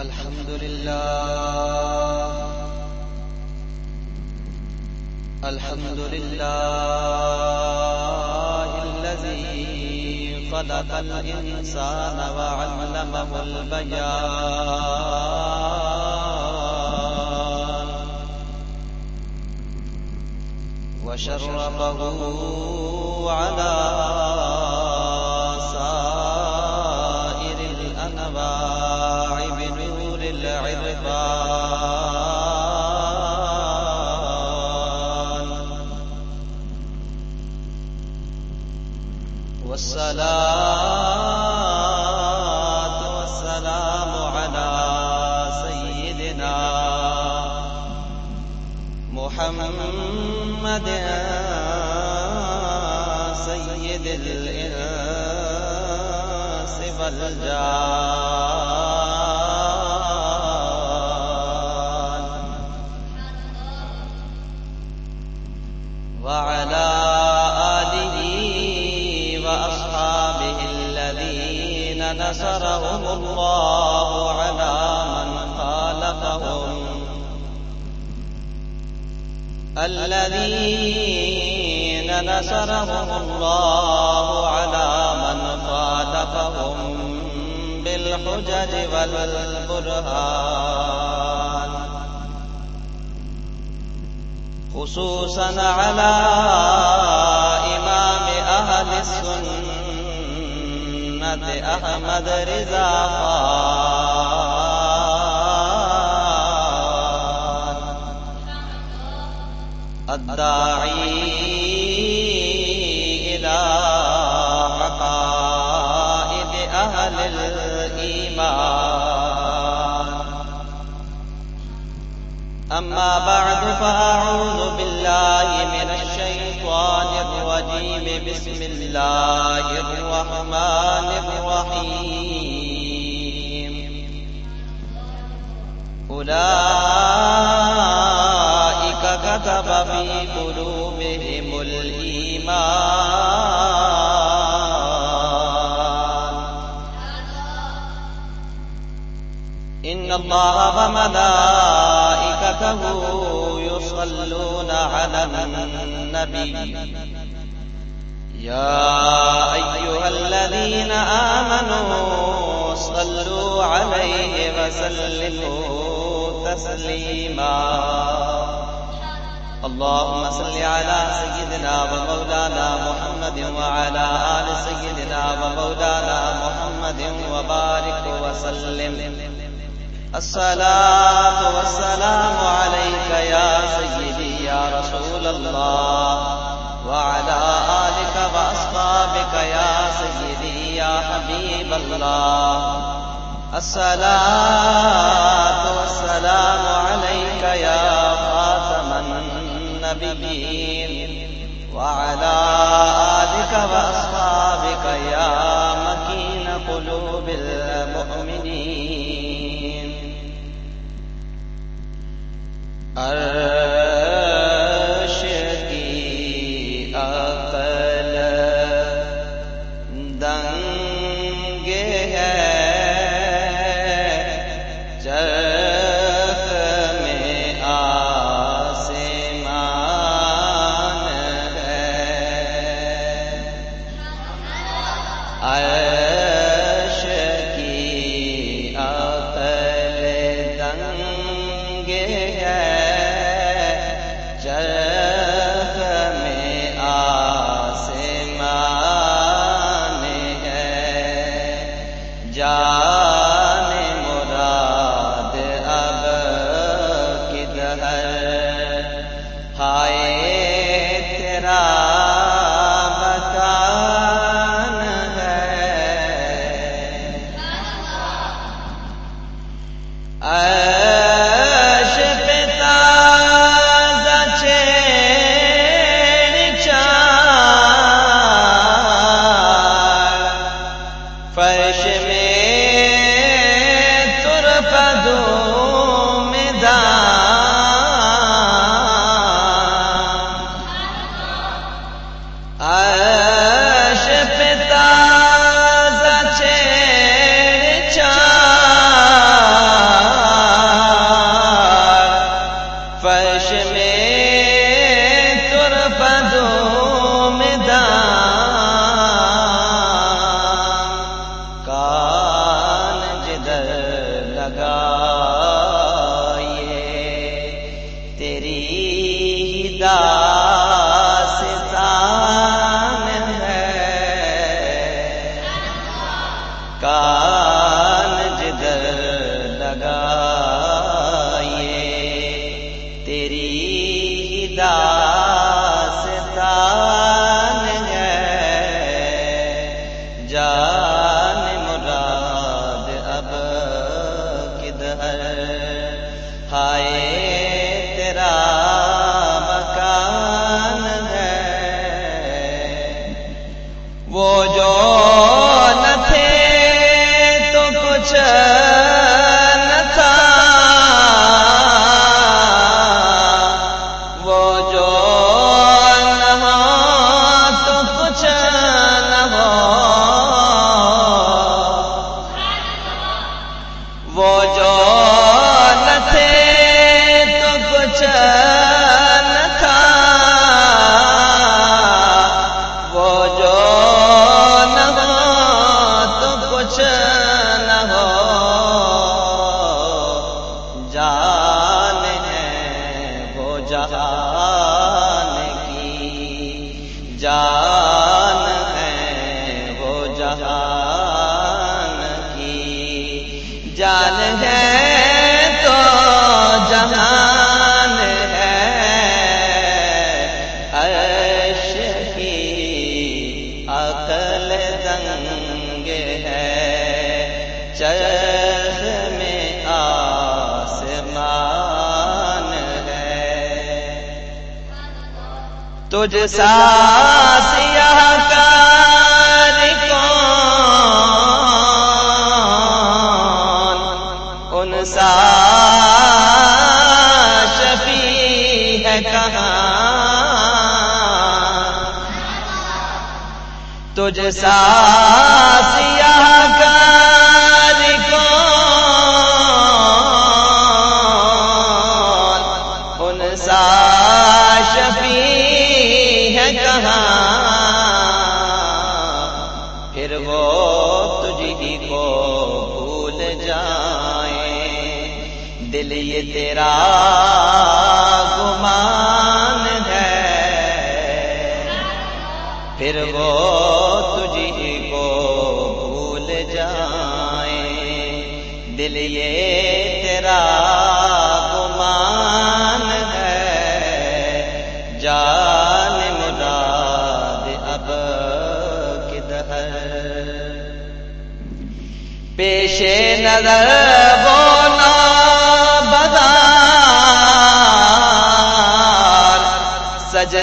الحمد لله الحمد لله الذي خلق الإنسان وعلمه البيان وشرفه على والصلاة والسلام على سيدنا محمد سيد الإنس والجان. الذين نصرهم الله على من خالفهم بالحجج والبرهان خصوصا على إمام أهل السنة أحمد رضا خان. الداعي إلى عقائد أهل الإيمان. أما بعد، فأعوذ بالله من الشيطان الرجيم. بسم الله الرحمن الرحيم. أولئك كتب في قلوبهم الإيمان. إن الله وملائكته يصلون على النبي. يا أيها الذين آمنوا صلوا عليه وسلموا تسليما. اللهم صل على سيدنا ومولانا محمد وعلى آل سيدنا ومولانا محمد وبارك وسلم. الصلاة والسلام عليك يا سيدي يا رسول الله. وعلى آلك وأصحابك يا سيدي يا حبيب الله. الصلاة والسلام عليك النبيين وعلى تجھ سا سیاہ کار کون؟ ان سا شفیع ہے کہاں؟ تجھ سا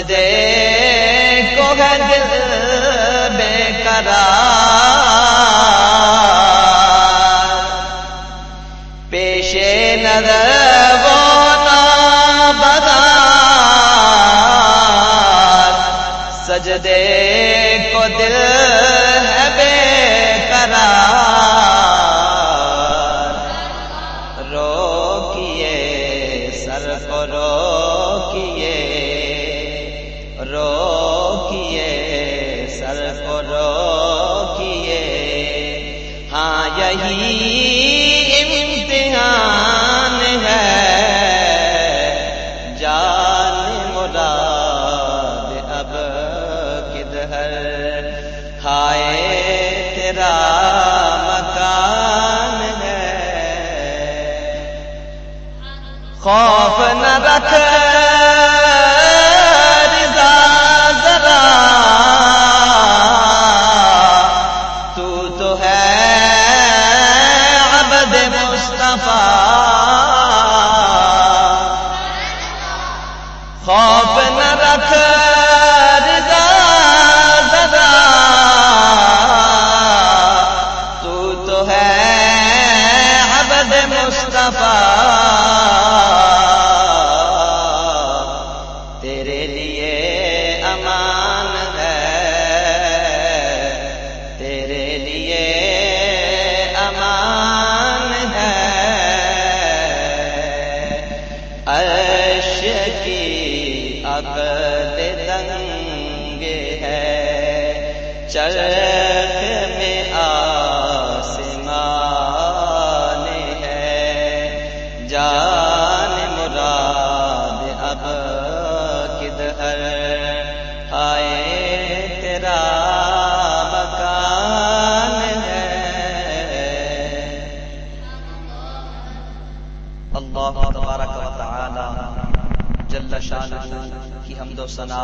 دے کو ہے دل بے کرا پیشے نظر وہ بدا سجدے کو دل جان مراد اب کدھر؟ آئے تیرا مکان ہے۔ اللہ تبارک و تعالی جل شانہ کی حمد و ثنا،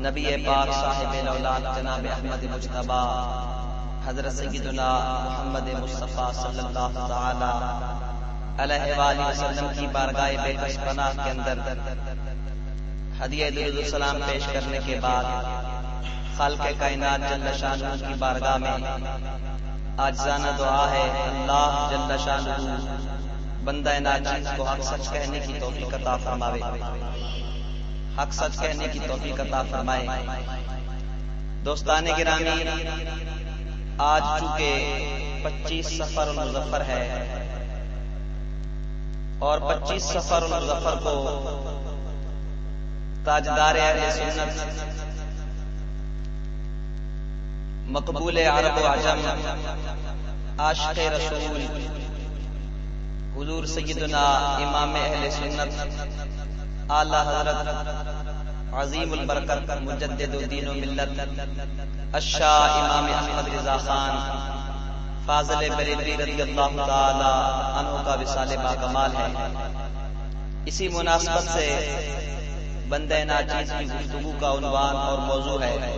نبی پاک صاحب الاولاد جناب احمد مجتبی، حضرت سیدنا محمد مصطفیٰ صلی اللہ تعالی علیہ وآلہ وسلم کی بارگاہ بے کس پناہ کے اندر ہدیہ درود السلام پیش کرنے کے بعد خالق کائنات جل شانہ کی بارگاہ میں آجزانہ دعا ہے، اللہ جل شانہ بندہ ناچیز کو حق سچ کہنے کی توفیق عطا فرماوے۔ حق سچ کہنے کی توفیق عطا فرمائے۔ دوستان گرامی، آج چونکہ پچیس سفر المظفر ہے اور پچیس سفر المظفر کو تاجدار اہل سنت مقبول عرب و عجم، عاشق رسول، حضور سیدنا امام اہل سنت، اعلی حضرت عظیم البرکت، مجدد الدین و ملت اشاہ امام احمد رضا خان فاضل بریلوی رضی اللہ تعالی عنہ کا وصال با کمال ہے۔ اسی مناسبت سے بندہ ناچیز کی گفتگو کا عنوان اور موضوع ہے۔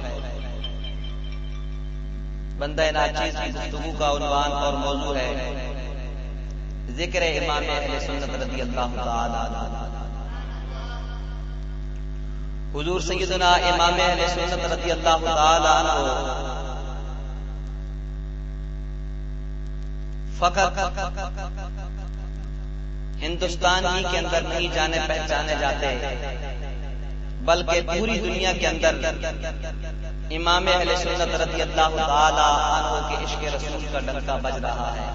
بندہ ناچیز کی گفتگو کا عنوان اور موضوع ہے۔ ذکر امام اہل سنت رضی اللہ تعالی حضور سیدنا امام اہل سنت رضی اللہ تعالی عنہ فقط ہندوستان ہی کے اندر نہیں جانے پہچانے جاتے، بلکہ پوری دنیا کے اندر امام اہل سنت رضی اللہ تعالی عنہ کے عشق رسول کا ڈنکا بج رہا ہے۔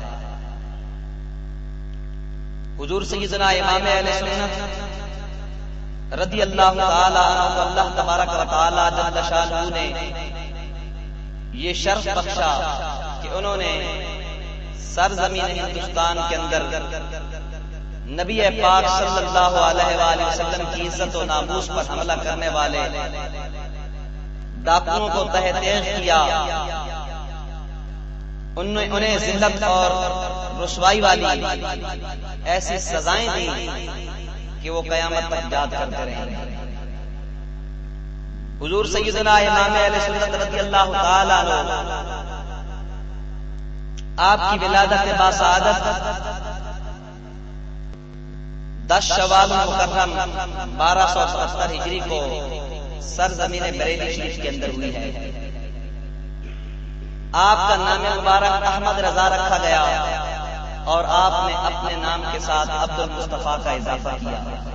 حضور سیدنا امام اہل سنت رضی اللہ تعالی عنہ کو اللہ تبارک و تعالی جل شانہ نے یہ شرف بخشا کہ انہوں نے سرزمین ہندوستان کے اندر نبی پاک صلی اللہ علیہ وآلہ وسلم کی عزت و ناموس پر حملہ کرنے والے ڈاکوؤں کو تہ تیز کیا۔ انہیں ذلت اور رسوائی والی ایسی سزائیں دی کہ وہ قیامت تک یاد کرتے رہیں۔ حضور سیدنا امام علیہ سنت رضی اللہ تعالی عنہ آپ کی ولادت باسعادت، دس شوال مکرم بارہ سو ستر ہجری کو سرزمین بریلی شریف کے اندر ہوئی ہے۔ آپ کا نام مبارک احمد رضا رکھا گیا اور آپ نے اپنے نام کے ساتھ عبد المصطفیٰ کا اضافہ کیا۔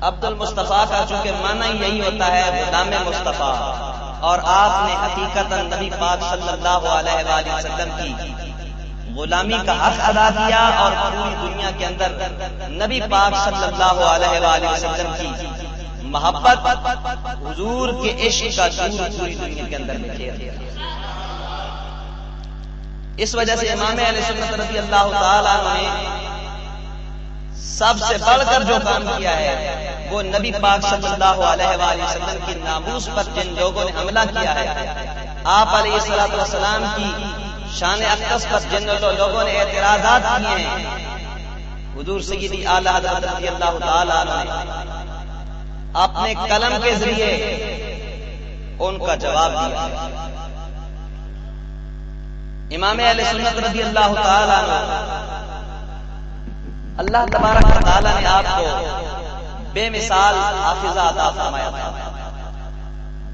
عبد المصطفیٰ کا چونکہ معنی یہی ہوتا ہے غلام مصطفیٰ۔ اور آپ نے حقیقت نبی پاک صلی اللہ علیہ وآلہ وسلم کی غلامی کا حق ادا کیا اور پوری دنیا کے اندر نبی پاک صلی اللہ علیہ وآلہ وسلم کی محبت حضور کے عشق کا شور پوری دنیا کے اندر میں اس وجہ سے امام علیہ سنت رضی اللہ تعالیٰ نے سب سے بڑھ کر جو کام کیا ہے وہ نبی پاک صلی اللہ علیہ وآلہ وسلم کی ناموس پر جن لوگوں نے حملہ کیا ہے، آپ علیہ السلام والسلام کی شان اقدس پر جن لوگوں نے اعتراضات کیے ہیں۔ حضور سیدی اعلی حضرت رضی اللہ تعالیٰ نے اپنے قلم کے ذریعے ان کا جواب دیا۔ امام علیہ سنت رضی اللہ تعالیٰ اللہ تبارک تعالیٰ نے آپ کو بے مثال حافظہ عطا فرمایا تھا۔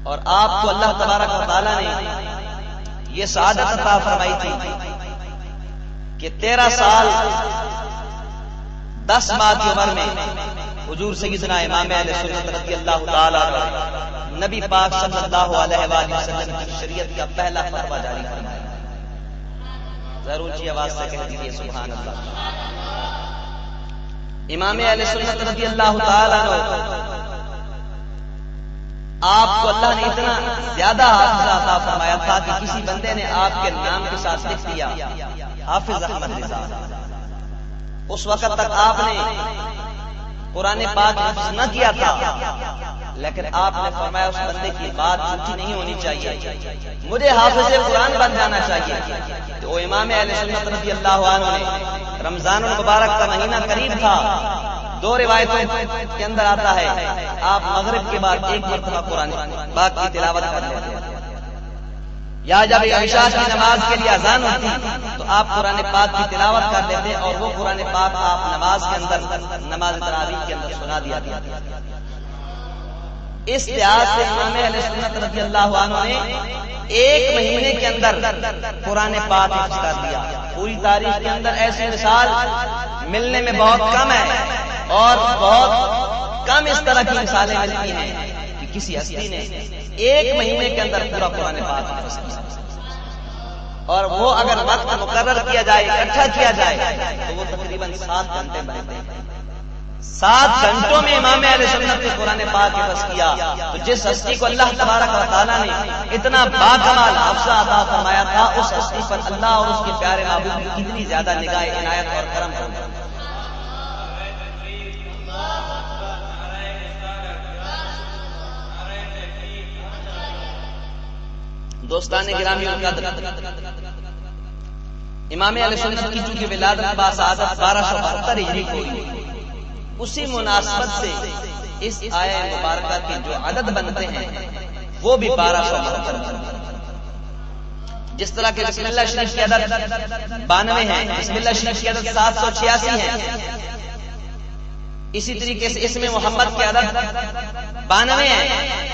اور آپ کو اللہ تبارک تعالیٰ نے یہ سعادت عطا فرمائی تھی کہ تیرہ سال دس ماہ کی عمر میں حضور سیدنا امام علیہ سنت رضی اللہ تعالیٰ نبی پاک صلی اللہ علیہ وآلہ وسلم کی شریعت کا پہلا فتوہ جاری فرمایا۔ ضرور جی آواز سے کہہ دیجیے سبحان اللہ۔ امام علیہ سنت رضی اللہ تعالیٰ آپ کو اللہ نے اتنا زیادہ حافظ عطا فرمایا تھا کہ کسی بندے نے آپ کے نام کے ساتھ لکھ دیا. حافظ احمد رضا. اس وقت تک آپ نے قرآن پاک حفظ نہ کیا تھا. لیکن آپ نے فرمایا اس بندے کی بات جھوٹی نہیں ہونی چاہیے. مجھے حافظ قرآن بن جانا چاہیے. تو امام علیہ سنت رضی اللہ عنہ نے رمضان المبارک کا مہینہ قریب تھا، دو روایتوں کے اندر آتا ہے، آپ مغرب کے بعد ایک مرتبہ قرآن پاک کی تلاوت کر لیتے ہیں۔ یا جب عشاء کی نماز کے لیے اذان ہوتی، تو آپ قرآن پاک کی تلاوت کر دیتے اور وہ قرآن پاک آپ نماز کے اندر، نماز تراویح کے اندر سنا دیا گیا اس لحاظ سے امام علیہ سنت رضی اللہ عنہ نے ایک مہینے کے اندر قرآن پاک حفظ کر دیا۔ پوری تاریخ کے اندر ایسی مثال ملنے میں بہت کم ہے اور بہت کم اس طرح کی مثالیں ملتی ہیں کہ کسی ہستی نے ایک مہینے کے اندر پورا قرآن پاک حفظ کیا اور وہ اگر وقت مقرر کیا جائے، اکٹھا کیا جائے، تو وہ تقریباً سات گھنٹے بنتے ہیں۔ سات گھنٹوں میں امام علیہ سنت نے قرآن پاک حفظ کیا۔ تو جس ہستی کو اللہ تبارک و تعالیٰ نے اتنا باکمال حفظہ عطا فرمایا تھا، اس ہستی پر اللہ اور اس کے پیارے محبوب کی کتنی زیادہ نگاہ، عنایت اور کرم کرم دوستان گرامی القدر امام علیہ سنت کی چونکہ ولادت باسعادت بارہ سو بہتر ہجری کو اسی مناسبت سے اس آیا مبارکہ کے جو عدد بنتے ہیں، وہ بھی بارہ سو بہتر جس طرح کے بسم اللہ شریف کی عدد بانوے ہیں، بسم اللہ شریف کی عدد سات سو چھیاسی ہے اسی طریقے سے اس میں محمد کی عدد بانوے ہیں۔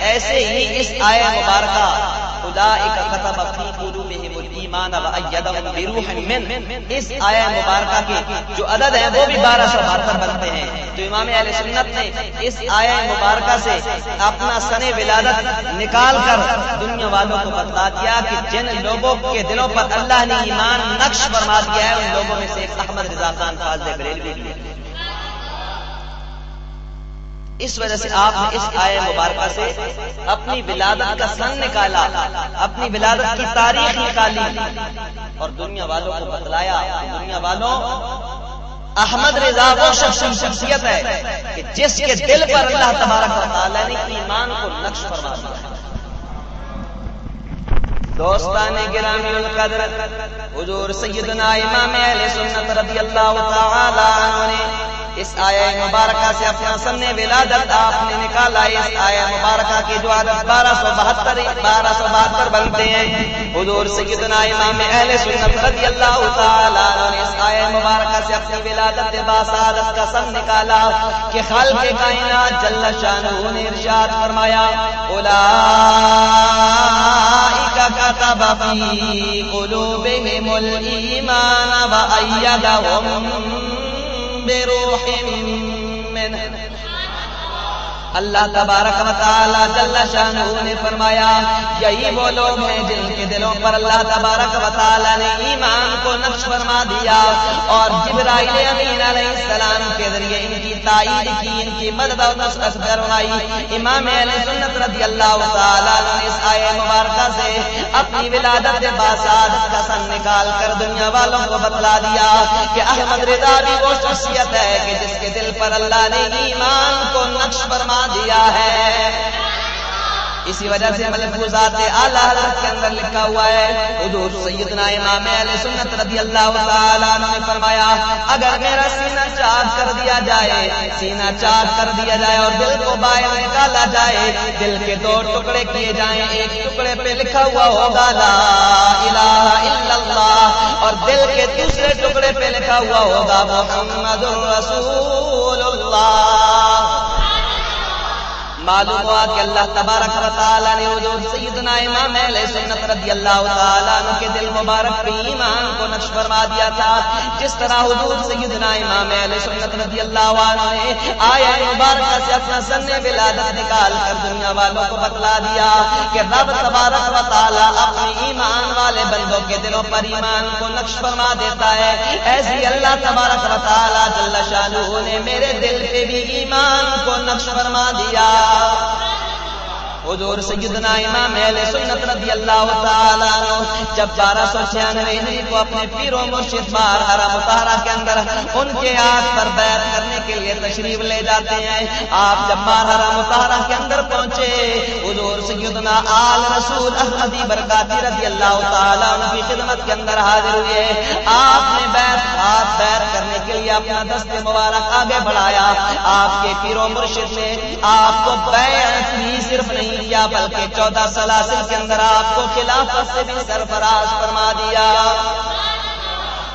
ایسے ہی اس آیا مبارکہ خدا ایک اس آیا مبارکہ کے جو عدد ہیں وہ بھی بارہ سو بہتر بنتے ہیں۔ تو امام علیہ سنت نے اس آیا مبارکہ سے اپنا سن ولادت نکال کر دنیا والوں کو بتلا دیا کہ جن لوگوں کے دلوں پر اللہ نے ایمان نقش فرما دیا ہے، ان لوگوں میں سے ایک احمد رضا خان فاضل بریلوی اس وجہ سے آپ نے اس آئے مبارکہ سے اپنی ولادت کا سن نکالا، اپنی ولادت کی تاریخ نکالی۔ اور دنیا والوں کو بتلایا، دنیا والوں، احمد رضا وہ شخص شخصیت ہے کہ جس کے دل پر اللہ تبارک و تعالیٰ نے ایمان کو نقش فرما دیا۔ دوستان گرامی القدر، حضور سیدنا امام اہل سنت رضی اللہ تعالی عنہ نے اس آیا مبارکہ سے اپنا سن ولادت آپ نے نکالا۔ اس آیا مبارکہ کی جو عادت بارہ سو بہتر، بارہ سو بہتر بنتے ہیں۔ حضور سیدنا امام اہل سنت رضی اللہ تعالی عنہ نے اس آیا مبارکہ سے اپنی ولادت باسعادت کا سن نکالا کہ خلق کائنات جل شانہ نے ارشاد فرمایا اولئک كتب في قلوبهم الإيمان وأيدهم بروح منه اللہ تبارک و تعالی جل شانہ نے فرمایا، یہی وہ لوگ ہیں جن کے دلوں پر اللہ تبارک و تعالی نے ایمان کو نقش فرما دیا اور جبرائیل امین علیہ السلام کے ذریعے ان کی تائید کی، ان کی مدد و نصرت فرمائی۔ امام اہل سنت رضی اللہ تعالی نے اس آیے مبارکہ سے اپنی ولادت باسعادت کا سن نکال کر دنیا والوں کو بتلا دیا کہ احمد رضا بھی وہ شخصیت ہے کہ جس کے دل پر اللہ نے ایمان کو نقش فرما دیا ہے۔ اسی وجہ سے ملفوظات اعلیٰ حضرت کے اندر لکھا ہوا ہے، حضور سیدنا امام علیہ سنت رضی اللہ تعالیٰ عنہ نے فرمایا، اگر میرا سینہ چاک کر دیا جائے، سینہ چاک کر دیا جائے اور دل کو باہر نکالا جائے، دل کے دو ٹکڑے کیے جائیں، ایک ٹکڑے پہ لکھا ہوا ہوگا، لا الہ الا اللہ، اور دل کے دوسرے ٹکڑے پہ لکھا ہوا ہوگا، محمد رسول اللہ۔ معلوم ہوا کہ اللہ تبارک و تعالی نے حضور سیدنا امام علیہ سنت رضی اللہ تعالی عنہ کے دل مبارک پہ ایمان کو نقش فرما دیا تھا۔ جس طرح حضور سیدنا امام علیہ سنت رضی اللہ عنہ نے آیا مبارکہ سے اپنا سن ولادت نکال کر دنیا والوں کو بتلا دیا کہ رب تبارک و تعالی اپنے ایمان والے بندوں کے دلوں پر ایمان کو نقش فرما دیتا ہے۔ ایسی اللہ تبارک و تعالی جل شانہ نے میرے دل پہ بھی ایمان کو نقش فرما دیا۔ حضور سیدنا امام اہل سنت رضی اللہ تعالیٰ عنہ جب بارہ سو چھیانوے ہجری کو اپنے پیر و مرشد بار ہرا متحرہ کے اندر ان کے ہاتھ پر بیعت کرنے کے لیے تشریف لے جاتے ہیں، آپ جب بار ہرا متحرہ کے اندر پہنچے، حضور سیدنا آل رسول احمدی برکاتی رضی اللہ تعالیٰ عنہ کی خدمت کے اندر حاضر ہوئے۔ آپ نے بیعت اپنا دست مبارک آگے بڑھایا۔ آپ کے پیرو مرشد نے آپ کو بیعت بھی صرف نہیں کیا، بلکہ چودہ سلاسل کے اندر آپ کو خلافت سے بھی سرفراز فرما دیا۔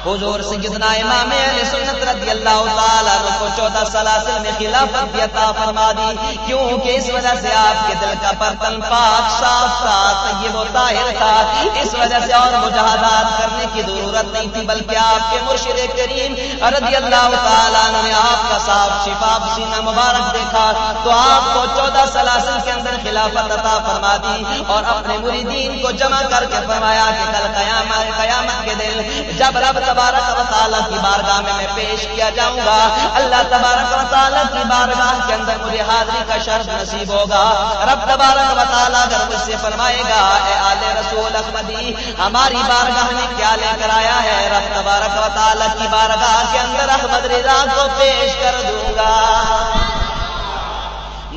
حضور سیدنا امام علیہ سنت رضی اللہ تعالیٰ کو چودہ سلاسل میں خلافت بھی عطا فرما دی، کیونکہ اس وجہ سے آپ کے دل کا برتن پاک صاف تھا، طیب و طاہر تھا۔ اس وجہ سے اور مجاہدات کرنے کی ضرورت نہیں تھی، بلکہ آپ کے مرشد کریم رضی اللہ تعالیٰ نے آپ کا صاف شفاف سینہ مبارک دیکھا۔ تو آپ کو چودہ سلاسل کے اندر خلافت عطا فرما دی اور اپنے مریدین کو جمع کر کے فرمایا کہ کل قیامت قیامت کے دن جب رب تبارک و تعالیٰ کی بارگاہ میں میں پیش کیا جاؤں گا۔ اللہ تبارک و تعالیٰ کی بارگاہ کے اندر مجھے حاضری کا شرط نصیب ہوگا۔ رب تبارک و تعالیٰ اگر مجھ سے فرمائے گا، اے آل رسول احمدی، ہماری بارگاہ میں کیا لے کر آیا ہے؟ رب تبارک و تعالیٰ کی بارگاہ کے اندر احمد رضا کو پیش کر دوں گا۔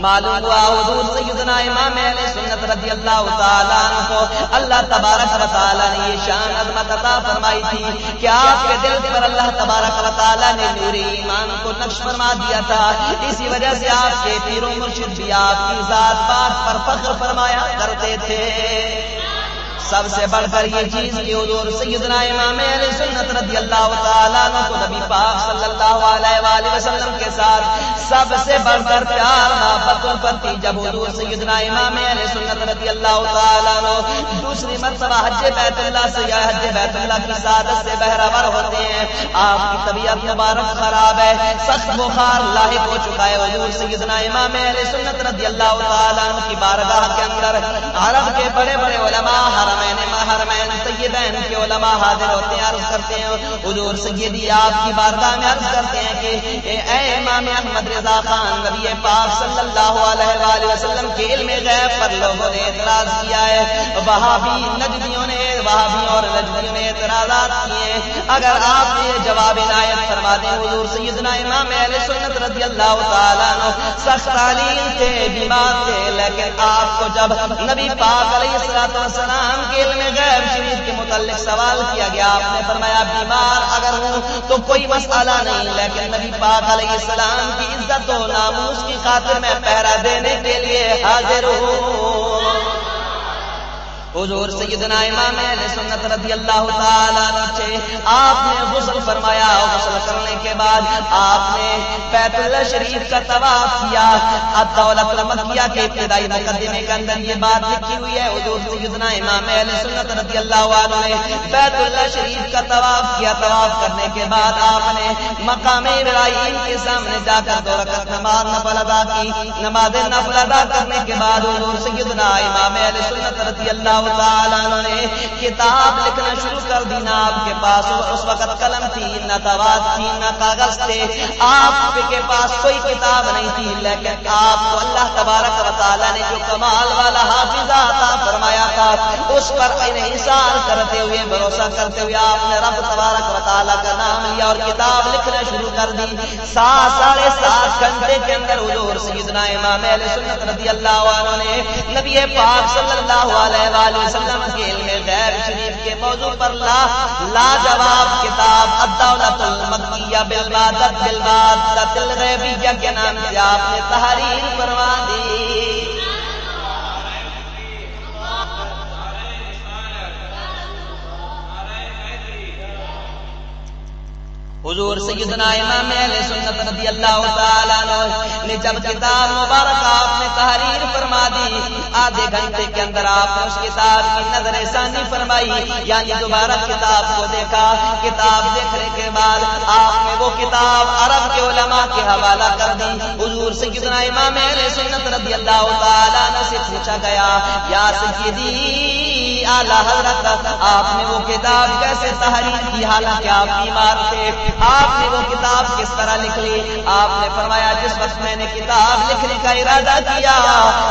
معلوم ہوا حضور سیدنا امام اہل سنت رضی اللہ تعالیٰ عنہ کو اللہ تبارک و تعالیٰ نے یہ شان عظمت عطا فرمائی تھی کہ آپ کے دل پر اللہ تبارک و تعالیٰ نے نور ایمان کو نقش فرما دیا تھا۔ اسی وجہ سے آپ کے پیر مرشد بھی آپ کی ذات پاک پر فخر فرمایا کرتے تھے۔ سب سے بڑھ کر یہ چیز کہ حضور سیدنا امام علیہ سنت رضی اللہ تعالیٰ عنہ کو نبی پاک صلی اللہ علیہ وآلہ وسلم کے ساتھ سب سے بڑھ کر پیار محبت پر تھی جب حضور سیدنا امام علیہ سنت رضی اللہ تعالیٰ عنہ دوسری مرتبہ حج بیت اللہ سے یا حج بیت اللہ کی سعادت سے بہراور ہوتے ہیں، آپ کی طبیعت مبارک خراب ہے، سخت بخار لاحق ہو چکا ہے۔ حضور سیدنا امام علیہ سنت رضی اللہ تعالیٰ عنہ کی بارگاہ کے اندر عرب کے بڑے بڑے علماء حرم حرمین طیبین کے علماء حاضر ہوتے ہیں، عرض کرتے ہیں، حضور سیدی آپ کی بارگاہ میں عرض کرتے ہیں کہ اے امام احمد رضا خان، نبی پاک صلی اللہ علیہ وآلہ وسلم کے علم غیب پر لوگوں نے اعتراض کیا ہے۔ وہابی نجدیوں نے، وہابی اور نجدیوں نے اعتراضات کیے اگر آپ یہ جواب عنایت فرما دیں، حضور سیدنا امام اہل سنت رضی اللہ تعالیٰ عنہ سخت تعلیم تھے، بیمار تھے، لیکن آپ کو جب نبی پاک علیہ السلام کے علم غیب شریف کے متعلق سوال کیا گیا، آپ نے فرمایا، بیمار اگر ہوں تو کوئی مسئلہ نہیں، لیکن نبی پاک علیہ السلام کی عزت و ناموس کی خاطر میں پہرا دینے کے لیے حاضر ہوں۔ حضور سیدنا امام اہل سنت رضی اللہ تعالیٰ نیچے آپ نے غسل فرمایا غسل کرنے کے بعد آپ نے بیت اللہ شریف کا طواف کیا۔ اب دولت مکیہ کے ابتدائی مقدمے کے اندر یہ بات لکھی ہوئی ہے۔ حضور سیدنا امام اہل سنت رضی اللہ عنہ نے بیت اللہ شریف کا طواف کیا۔ طواف کرنے کے بعد آپ نے مقام ابراہیم کے سامنے جا کر دو رکعت نماز نفل ادا کی۔ نماز نفل ادا کرنے کے بعد حضور سیدنا امام اہل سنت رضی اللہ تعالیٰ نے کتاب لکھنا شروع کر دی نہ آپ کے پاس، اس وقت قلم تھی، نہ دوات تھی، نہ کاغذ تھے۔ آپ کے پاس کوئی کتاب نہیں تھی، لیکن آپ کو اللہ تبارک و تعالیٰ نے جو کمال والا حافظہ عطا فرمایا تھا، اس پر انحصار کرتے ہوئے، بھروسہ کرتے ہوئے آپ نے رب تبارک و تعالیٰ کا نام لیا اور کتاب لکھنا شروع کر دی۔ سات ساڑھے سات گھنٹے کے اندر حضور سیدنا امام علیہ سنت رضی اللہ عنہ نے نبی پاک صلی اللہ علیہ علیہ وسلم کے علم غیب شریف کے موضوع پر لا لاجواب کتاب الدولت المکیہ بالبادت بالبادت الغیبیہ کے نام سے آپ نے تحریر فرما دی۔ حضور سیدنا امام اہل سنت رضی اللہ تعالیٰ عنہ نے جب کتاب مبارک آپ نے تحریر فرما دی، آدھے گھنٹے کے اندر آپ نے اس کتاب کی نظر ثانی فرمائی یعنی دوبارہ کتاب کو دیکھا۔ کتاب دیکھنے کے بعد آپ نے وہ کتاب عرب کے علماء کے حوالہ کر دی۔ حضور سیدنا امام اہل سنت رضی اللہ تعالیٰ عنہ سے پوچھا گیا، یا سیدی اعلی حضرت، آپ نے وہ کتاب کیسے تحریر کی؟ حالانکہ آپ بیمار تھے۔ آپ نے وہ کتاب کس طرح لکھ لی آپ نے فرمایا، جس وقت میں نے کتاب لکھنے کا ارادہ کیا،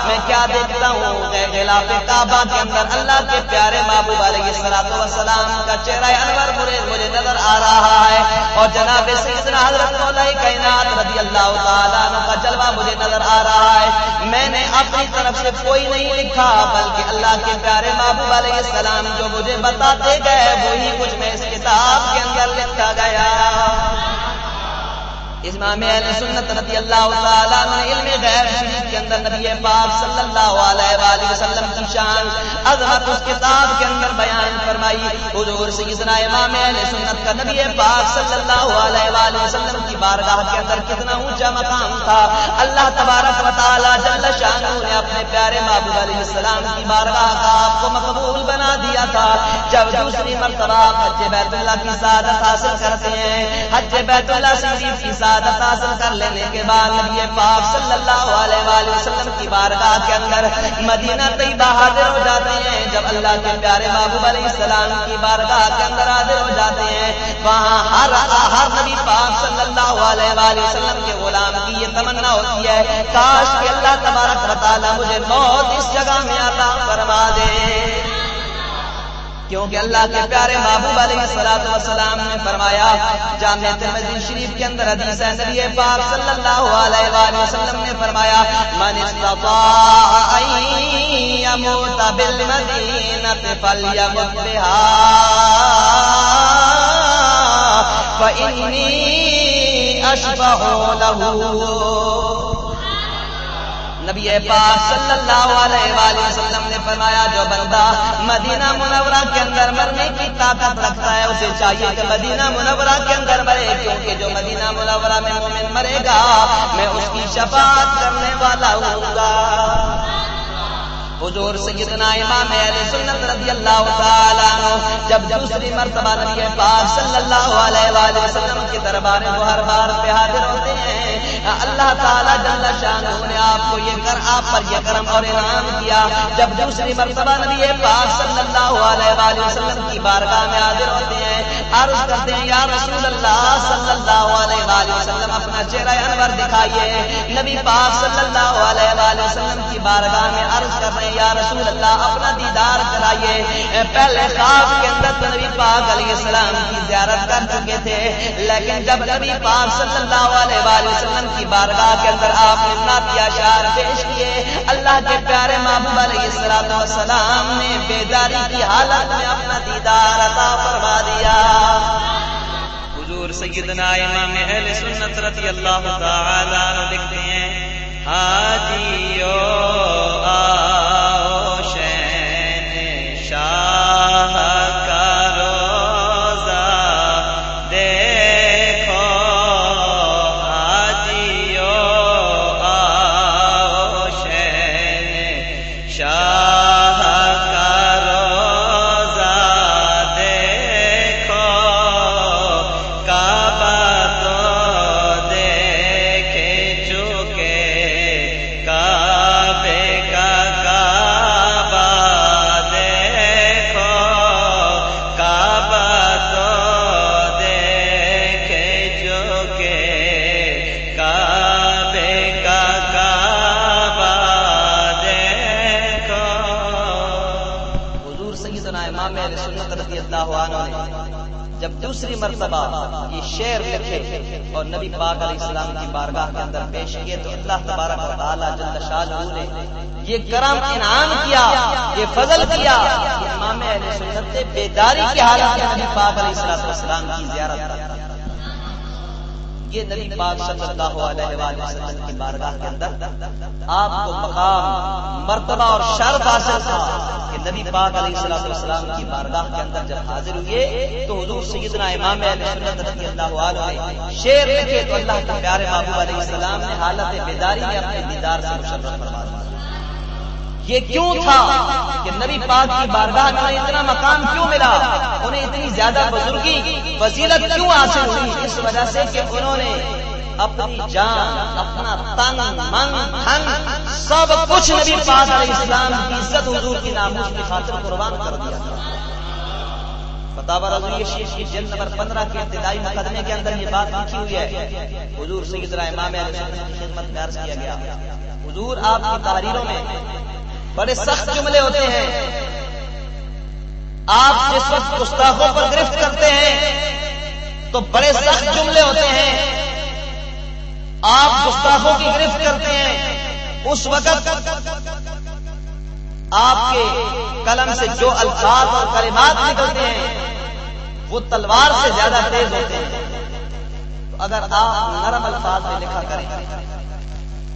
میں کیا دیکھتا ہوں؟ غلاف کعبہ کے اندر اللہ کے پیارے محبوب علیہ السلام وسلام کا چہرہ انور مجھے مجھے نظر آ رہا ہے۔ اور جناب سیدنا حضرت مولائی کائنات رضی اللہ تعالیٰ کا جلوہ مجھے نظر آ رہا ہے۔ میں نے اپنی طرف سے کوئی نہیں لکھا، بلکہ اللہ کے پیارے محبوب علیہ السلام جو مجھے بتاتے گئے، وہی کچھ میں اس کتاب کے اندر لکھا گیا۔ امام اہل سنت رضی اللہ تعالیٰ نے علم غیر شریف کے اندر نبی پاک صلی اللہ علیہ وآلہ وسلم شان۔ عظمت اس کتاب کے اندر بیان فرمائی۔ حضور سیدنا امام اہل سنت کا نبی پاک صلی اللہ علیہ وآلہ وسلم کی بارگاہ کے اندر کتنا اونچا مقام تھا۔ اللہ تبارک و تعالیٰ جل شانہ نے اپنے پیارے محبوب علیہ السلام کی بارگاہ کا آپ کو مقبول بنا دیا تھا۔ جب دوسری مرتبہ حج بیت اللہ کی سعادت حاصل کرتے ہیں، حج بیت اللہ شریف کی سعادت حاصل کر لینے کے بعد نبی پاک صلی اللہ علیہ وآلہ وسلم کی بارگاہ کے اندر مدینہ طیبہ حاضر ہو جاتے ہیں۔ جب اللہ کے پیارے محبوب علیہ السلام کی بارگاہ کے اندر حاضر ہو جاتے ہیں، وہاں ہر ہر نبی پاک صلی اللہ علیہ وآلہ وسلم کے غلام کی یہ تمنا ہوتی ہے، کاش کہ اللہ تبارک و تعالی مجھے موت اس جگہ میں عطا فرما دے۔ کیونکہ اللہ کے پیارے محبوب علیہ السلام وسلام نے فرمایا، جامع ترمذی شریف کے اندر حدیث ہے، نبی پاک صلی اللہ علیہ وآلہ وسلم نے فرمایا، من استطاع ان يموت بالمدینہ فلیمت بها فإنی اشبہ له نبی پاک صلی اللہ علیہ وآلہ وسلم نے فرمایا، جو بندہ مدینہ منورہ کے اندر مرنے کی طاقت رکھتا ہے، اسے چاہیے کہ مدینہ منورہ کے اندر مرے، کیونکہ جو مدینہ منورہ میں مومن مرے گا، میں اس کی شفاعت کرنے والا ہوں گا۔ حضور سیدنا امام اہل سنت رضی اللہ تعالی عنہ جب دوسری مرتبہ نبی پاک صلی اللہ علیہ وآلہ وسلم کے دربار میں ہر بار پہ حاضر ہوتے ہیں، اللہ تعالی جل شانہ نے آپ کو یہ کر، آپ پر یہ کرم اور انعام کیا۔ جب دوسری مرتبہ نبی پاک صلی اللہ علیہ وآلہ وسلم کی بارگاہ میں حاضر ہوتے ہیں، عرض کرتے ہیں، یا رسول اللہ صلی اللہ علیہ وآلہ وسلم، اپنا چہرہ انور دکھائیے۔ نبی پاک صلی اللہ علیہ وآلہ وسلم کی بارگاہ میں عرض کر رہے ہیں یا رسول اللہ، اپنا دیدار کرائیے۔ پہلے خواب کے اندر تو نبی پاک علیہ السلام کی زیارت کر چکے تھے، لیکن جب نبی پاک صلی اللہ علیہ وآلہ وسلم کی بارگاہ کے اندر آپ نے ناتیا شعر پیش کیے، اللہ کے پیارے محبوب علیہ السلام والسلام نے بیداری کی حالت میں اپنا دیدار عطا فرما دیا۔ حضور سیدنا امام اہل سنت رضی اللہ تعالی لکھتے ہیں حاجیو آؤ مرتبہ یہ شعر لکھے اور نبی پاک علیہ السلام کی بارگاہ کے اندر پیش کیے تو اللہ تبارک و تعالی جل شانہ نے یہ کرم انعام کیا، یہ فضل کیا امام اہل سنت بیداری کی حالت میں نبی پاک علیہ السلام کی زیارت یہ نبی پاک صلی اللہ علیہ وآلہ وسلم کی بارگاہ کے اندر آپ کو مقام، مرتبہ اور شرف حاصل تھا کہ نبی پاک علیہ السلام والسلام کی بارگاہ کے اندر جب حاضر ہوئے تو حضور سیدنا امام اہل سنت رضی اللہ عنہ شیر لکھے تو اللہ کے پیارے محبوب علیہ السلام نے حالت بیداری میں اپنے دیدار سے مشرف فرما دیا۔ یہ کیوں تھا کہ نبی پاک کی بارگاہ میں اتنا مقام کیوں ملا؟ انہیں اتنی زیادہ بزرگی، فضیلت کیوں حاصل ہوئی؟ اس وجہ سے کہ انہوں نے اپنی جان، اپنا تن من دھن سب کچھ نبی پاک علیہ السلام کی عزت حضور کی ناموس کی خاطر قربان کر دیا فتح رضوی شیخ کی جلد نمبر پندرہ کے ابتدائی مقدمے کے اندر یہ بات لکھی ہوئی ہے۔ حضور سیدنا امام علیہ السلام کی خدمت میں عرض کیا گیا۔ حضور آپ کی تحریروں میں بڑے سخت جملے ہوتے ہیں۔ آپ جس وقت گستاخوں پر گرفت کرتے ہیں، تو بڑے سخت جملے ہوتے ہیں۔ آپ گستاخوں کی گرفت کرتے ہیں۔ اس وقت آپ کے قلم سے جو الفاظ اور کلمات نکلتے ہیں، وہ تلوار سے زیادہ تیز ہوتے ہیں۔ تو اگر آپ نرم الفاظ میں لکھا کریں۔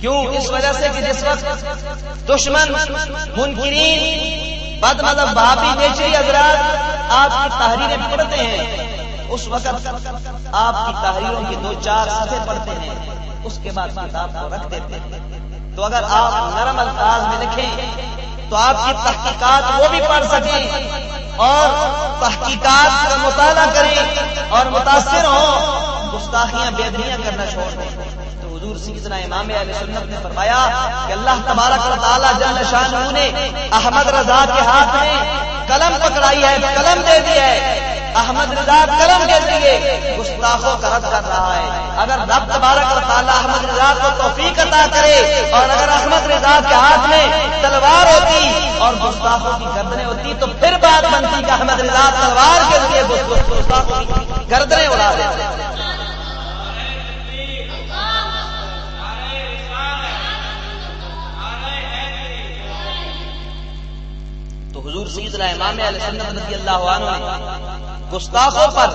کیوں؟ اس وجہ سے کہ جس وقت دشمن، منکرین بد مطلب بھابی نیچری حضرات آپ کی تحریریں پڑھتے ہیں، اس وقت آپ کی تحریروں کی دو چار صفحے پڑھتے ہیں، اس کے بعد کتاب کو رکھ دیتے ہیں۔ تو اگر آپ نرم الفاظ میں لکھیں، تو آپ کی تحقیقات وہ بھی پڑھ سکیں اور تحقیقات کا مطالعہ کریں اور متاثر ہوں، گستاخیاں بےدریاں کرنا چھوڑ دیں۔ حضور سیدنا امام علیہ سنت نے فرمایا کہ اللہ تبارک و تعالیٰ جان شاہ نے احمد رضا کے ہاتھ میں قلم پکڑائی ہے، قلم دے دی ہے۔ احمد رضا قلم کے دیے گستاخوں کا رد کر رہا ہے۔ اگر رب تبارک و تعالیٰ احمد رضا کو توفیق عطا کرے اور اگر احمد رضا کے ہاتھ میں تلوار ہوتی اور گستاخوں کی گردنیں ہوتی تو پھر بات بنتی کہ احمد رضا تلوار کے لیے گستاخوں کی گردنیں اڑا دیتے۔ حضور سیدنا امام علیہ سنت رضی اللہ عنہ نے گستاخوں پر،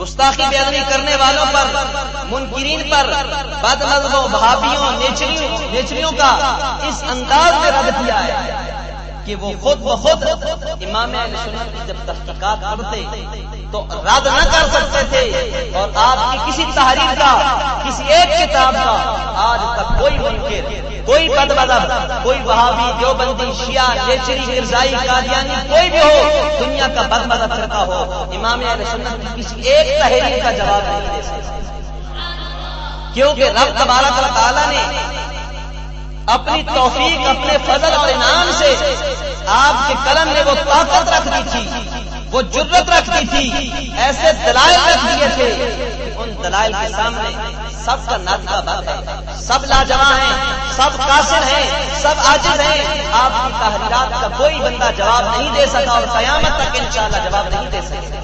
گستاخی بیانی کرنے والوں پر، منکرین پر بد مذہبوں بھابیوں نیچریوں کا اس انداز میں رد کیا ہے۔ کہ وہ خود بخود امام سنت کی جب تحقیقات کرتے تو رد نہ کر سکتے تھے اور آپ کی کسی تحریر کا، کسی ایک کتاب کا آج تک کوئی منکر، کوئی بد مذہب کوئی وہابی جو بندی شیعہ، نیچری، مرزائی، قادیانی، کوئی بھی ہو، دنیا کا بد مذہب کرتا ہو، امام علیہ سنت کسی ایک تحریر کا جواب نہیں دے سکتے۔ کیونکہ رب تبارک تعالیٰ نے اپنی توفیق، اپنے فضل اور انعام سے آپ کے قلم میں وہ طاقت رکھ دی تھی، وہ جرت رکھتی تھی، ایسے دلائل رکھ دیے تھے۔ ان دلائل کے سامنے سب کا ناطا بند ہے۔ سب لاجواب ہیں، سب قاصر ہیں، سب عاجز ہیں۔ آپ کی تحریرات کا کوئی بندہ جواب نہیں دے سکا اور قیامت تک انشاءاللہ جواب نہیں دے سکے۔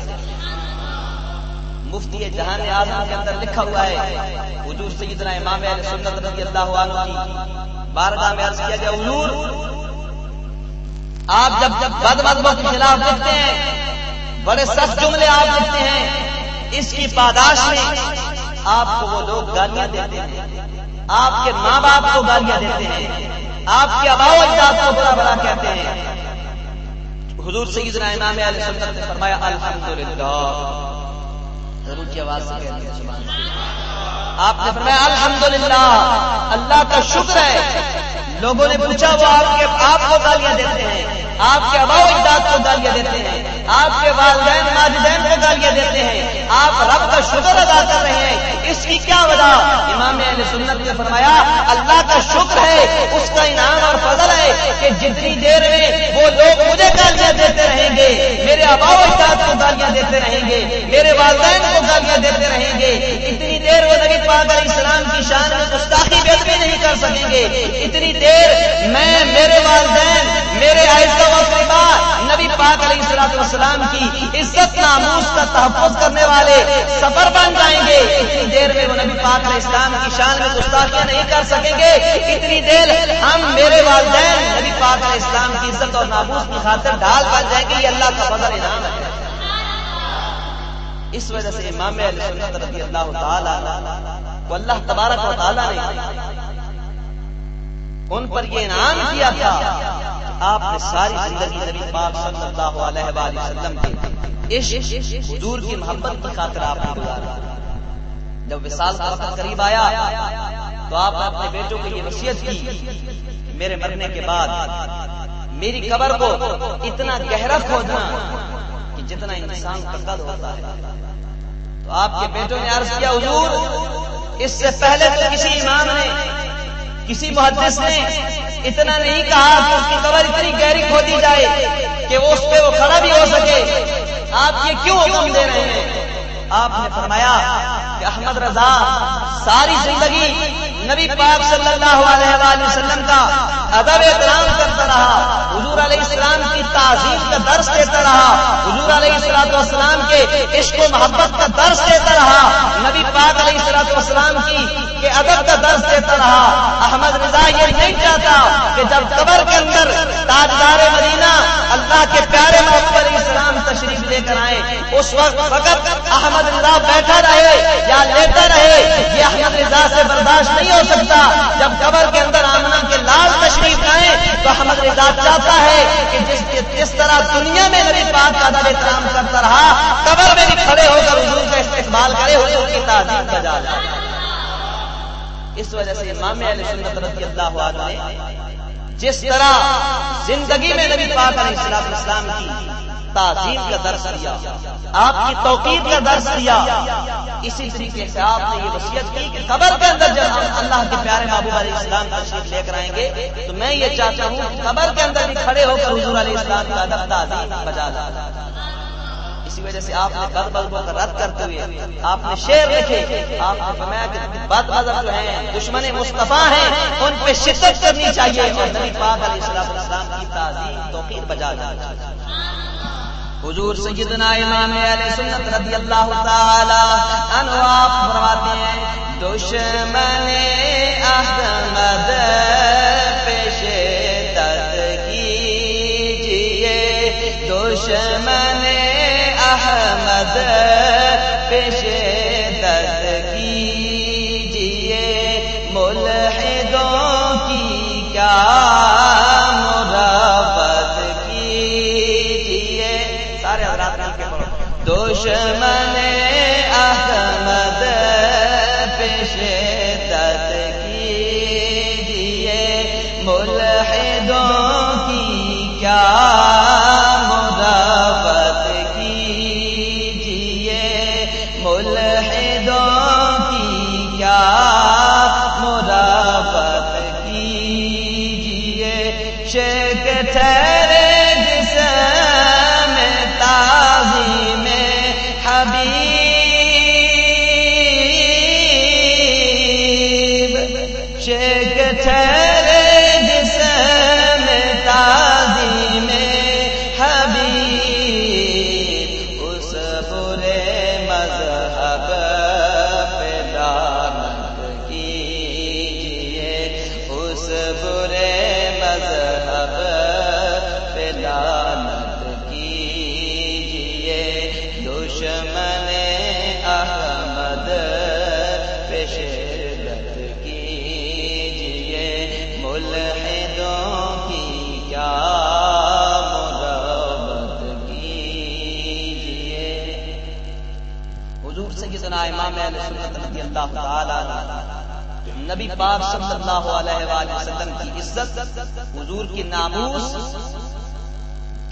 مفتی جہان اعظم کے اندر لکھا ہوا ہے، حضور سیدنا امام علیہ سنت رضی اللہ عنہ کی بارگاہ میں عرض کیا گیا، حضور، آپ جب جب بد مذہبوں کے خلاف لکھتے ہیں، بڑے سخت جملے آپ لکھتے ہیں، اس کی پاداش میں آپ کو وہ لوگ گالیاں دیتے ہیں، آپ کے ماں باپ کو گالیاں دیتے ہیں، آپ کے اباؤ اجداد کو بڑا بڑا کہتے ہیں۔ حضور سیدنا امام علیہ سنت نے فرمایا، الحمدللہ۔ ضرور کی آواز سے آپ نے فرمایا، الحمدللہ، اللہ کا شکر ہے۔ لوگوں نے پوچھا، وہ آپ کے، آپ کو گالیاں دیتے ہیں۔ آپ کے اباؤ اجداد کو گالیاں دیتے ہیں، آپ کے والدین، ماجدین کو گالیاں دیتے ہیں۔ آپ رب کا شکر ادا کر رہے ہیں۔ اس کی کیا وجہ؟ امام علیہ سنت نے فرمایا، اللہ کا شکر ہے، اس کا انعام اور فضل ہے کہ جتنی دیر میں وہ لوگ مجھے گالیاں دیتے رہیں گے، میرے اباؤ اجداد کو گالیاں دیتے رہیں گے، میرے والدین کو گالیاں دیتے رہیں گے، اتنی دیر وہ نبی پاک علیہ السلام کی شان میں گستاخی بھی نہیں کر سکیں گے۔ اتنی دیر میں میرے والدین، میرے آہستہ نبی پاک علیہ السلام اسلام کی عزت، ناموس کا تحفظ کرنے والے سفر بن جائیں گے۔ اتنی دیر میں وہ نبی پاک علیہ السلام کی شان میں گستاخیاں نہیں کر سکیں گے۔ اتنی دیر ہم میرے والدین، نبی پاک علیہ السلام کی عزت اور ناموس کی خاطر ڈھال بن جائیں گے۔ یہ اللہ کا فضل انعام ہے۔ اس وجہ سے امام علیہ سنت رضی اللہ تعالی کو اللہ تبارک و تعالی نے ان پر یہ انعام کیا تھا آپ نے ساری زندگی نبی پاک صلی اللہ علیہ وآلہ وسلم کے عشق، حضور کی محبت کی خاطر آپ نے گزارا۔ جب وصال کا وقت قریب آیا تو آپ نے اپنے بیٹوں کو یہ وصیت کی میرے مرنے کے بعد میری قبر کو اتنا گہرا کھودنا کہ جتنا انسان کا قد ہوتا ہے۔ تو آپ کے بیٹوں نے عرض کیا، حضور، اس سے پہلے تو کسی امام نے، کسی محدث نے اتنا نہیں کہا کہ اس کی قبر اتنی گہری کھودی جائے کہ وہ اس پہ وہ کھڑا بھی ہو سکے۔ آپ یہ کیوں حکم دے رہے ہیں؟ آپ نے فرمایا کہ احمد رضا ساری زندگی نبی پاک صلی اللہ علیہ وآلہ وسلم کا ادب احترام کرتا رہا، حضور علیہ السلام کی تعظیم کا درس دیتا رہا، حضور علیہ السلام والسلام کے عشق و محبت کا درس دیتا رہا، نبی پاک علیہ السلام والسلام کی کہ ادب کا درس دیتا رہا۔ احمد رضا یہ نہیں چاہتا کہ جب قبر کے اندر تاجدار مدینہ اللہ کے پیارے محبت علیہ السلام تشریف لے کر آئے، اس وقت فقط احمد احمد رضا بیٹھا رہے یا لیتا رہے، یہ احمد رضا سے برداشت نہیں ہو سکتا۔ جب قبر کے اندر آمنا کے لال تشریف آئے تو احمد رضا چاہتا ہے کہ جس جس طرح دنیا میں نبی پاک کا ادب احترام کرتا رہا، قبر میں بھی کھڑے ہو کر حضور کا استقبال کرے، حضور کی تعظیم بجا جائے اس وجہ سے امام علیہ سنت رضی اللہ عنہ نے جس طرح زندگی میں نبی پاک علیہ السلام اسلام کی تعظیم کا درس دیا، آپ کی توقید کا درس دیا۔ اسی طریقے سے آپ نے یہ وصیت کی کہ قبر کے اندر جب ہم اللہ کے پیارے محبوب علیہ السلام تشریف لے کر آئیں گے، تو میں یہ چاہتا ہوں قبر کے اندر بھی کھڑے ہو کر حضور علیہ السلام کا ادب تعظیم بجا جا اسی وجہ سے آپ نے بد بلبوں کا رد کرتے ہوئے آپ نے شیر لکھے۔ آپ نے فرمایا کہ بد مذہب جو ہیں، دشمن مصطفیٰ ہیں، ان پہ شدت کرنی چاہیے اور نبی پاک علیہ السلام کی تعظیم، توقیر بجا جا حضور سیدنا امام علیہ سنت رضی اللہ تعالی عنہ آپ فرماتے ہیں، دشمن احمد پیش دد کیجیے دشمن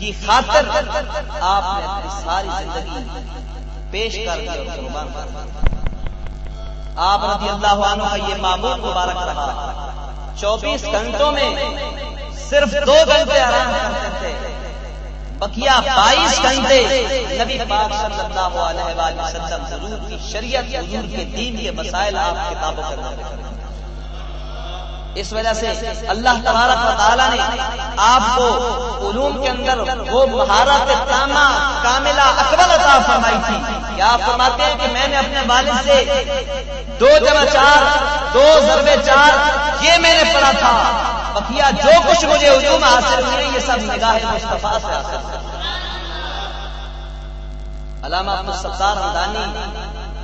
کی خاطر آپ نے اپنی ساری زندگی پیش کر دی اور قربان کر آپ رضی اللہ عنہ کا یہ معمول مبارک رکھا۔ چوبیس گھنٹوں میں صرف دو گھنٹے آرام کرتے تھے بقیہ بائیس گھنٹے نبی پاک صلی اللہ علیہ وآلہ وسلم حضور کی شریعت، حضور کے دین کے مسائل آپ کتابوں کے نام کرتے اس وجہ سے اللہ تبارک و تعالیٰ نے آپ کو علوم کے اندر وہ مہارت تامہ کاملہ اکبر عطا فرمائی تھی۔ کہ آپ فرماتے ہیں کہ میں نے اپنے والد سے دو جمع چار، دو ضربے چار، یہ میں نے پڑھا تھا۔ بقیہ جو کچھ مجھے علوم حاصل ہوئے، یہ سب نگاہ مصطفیٰ سے حاصل علامہ عبد الستار ہمدانی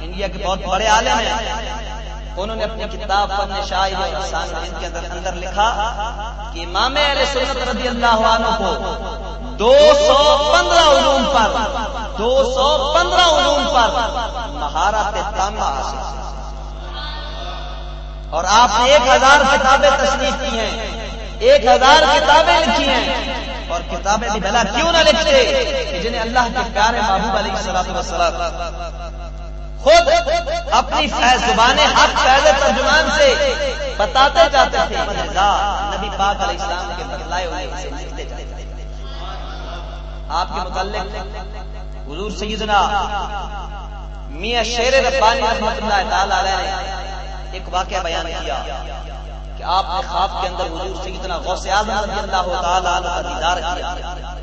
انڈیا کے بہت بڑے عالم ہیں۔ انہوں نے اپنی کتاب پڑھنے شاعر اور انسان کے اندر اندر لکھا کہ امام علیہ سنت رضی اللہ عنہ کو دو سو پندرہ علوم پر، دو سو پندرہ علوم پر مہارت تامہ حاصل اور آپ نے ایک ہزار کتابیں تصنیف کی ہیں، ایک ہزار کتابیں لکھی ہیں۔ اور کتابیں بھی بھلا کیوں نہ لکھتے کہ جنہیں اللہ کے پیارے محبوب علیہ السلام خود اپنی زبان حق فیض ترجمان سے بتاتے جاتے تھے۔ نبی پاک علیہ السلام کے بدلائے ہوئے لکھتے جاتے تھے۔ آپ کے متعلق حضور سیدنا میاں شیر ربانی رحمت اللہ تعالی علیہ نے ایک واقعہ بیان کیا کہ آپ نے خواب کے اندر حضور سیدنا غوث اعظم رضی اللہ تعالی عنہ کا دیدار کیا۔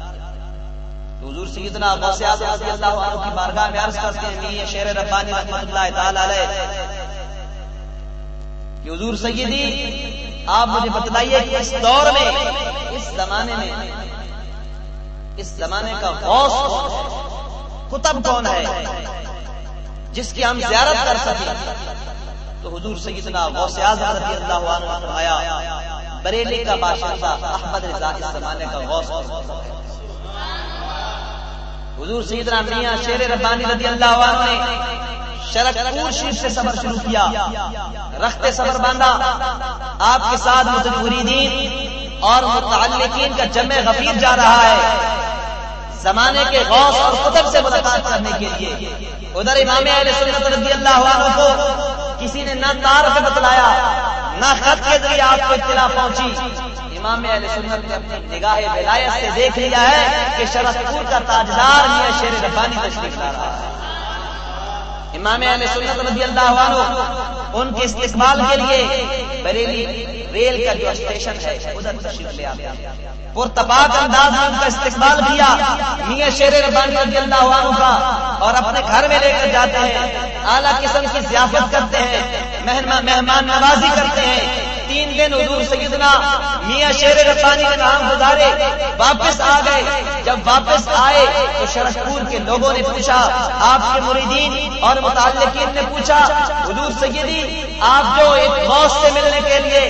حضور سیدنا غوث اعظم رضی اللہ عنہ کی بارگاہ میں عرض کرتے ہیں میاں شیر ربانی رحمت اللہ تعالی علیہ کہ حضور سیدی، آپ مجھے بتلائیے کہ اس دور میں، اس زمانے میں، اس زمانے کا غوث کتب کون ہے؟ جس کی ہم زیارت کر سکیں؟ تو حضور سیدنا غوث اعظم رضی اللہ عنہ نے فرمایا، بریلی کا بادشاہ احمد رضا اس زمانے کا غوث ہے؟ حضور سیدنا میاں شیر ربانی رضی اللہ عنہ نے شرک پور شریف سے سفر شروع کیا رختے سفر باندھا۔ آپ کے ساتھ مریدین اور متعلقین کا جمع غفیر جا رہا ہے۔ زمانے کے غوث اور کتب سے ملاقات کرنے کے لیے۔ ادھر امام علیہ سنت رضی اللہ عنہ کو کسی نے نہ تار سے بتلایا، نہ خط کے ذریعے آپ کو اطلاع پہنچی۔ امام علیہ سنت نے اپنی نگاہ ولایت سے دیکھ لیا ہے کہ شرف پور کا تاجدار میاں شیر ربانی تشریف لا رہا ہے۔ امام علیہ سنت رضی اللہ عنہ ان کے استقبال کے لیے بریلی ریل کا جو اسٹیشن ہے، ادھر تشریف لے آیا آتے پرتپاک انداز میں ان کا استقبال کیا۔ میاں شیر ربانی رضی اللہ عنہ کا اور اپنے گھر میں لے کر جاتے ہیں۔ اعلیٰ قسم کی ضیافت کرتے ہیں۔ مہمان نوازی کرتے ہیں۔ تین دن حضور سیدنا میاں شیر ربانی کا نام گزارے، واپس آ گئے۔ جب واپس آئے تو شرکپور کے لوگوں نے پوچھا، آپ کے مریدین اور متعلقین نے پوچھا، حضور سیدی، آپ جو ایک غوث سے ملنے کے لیے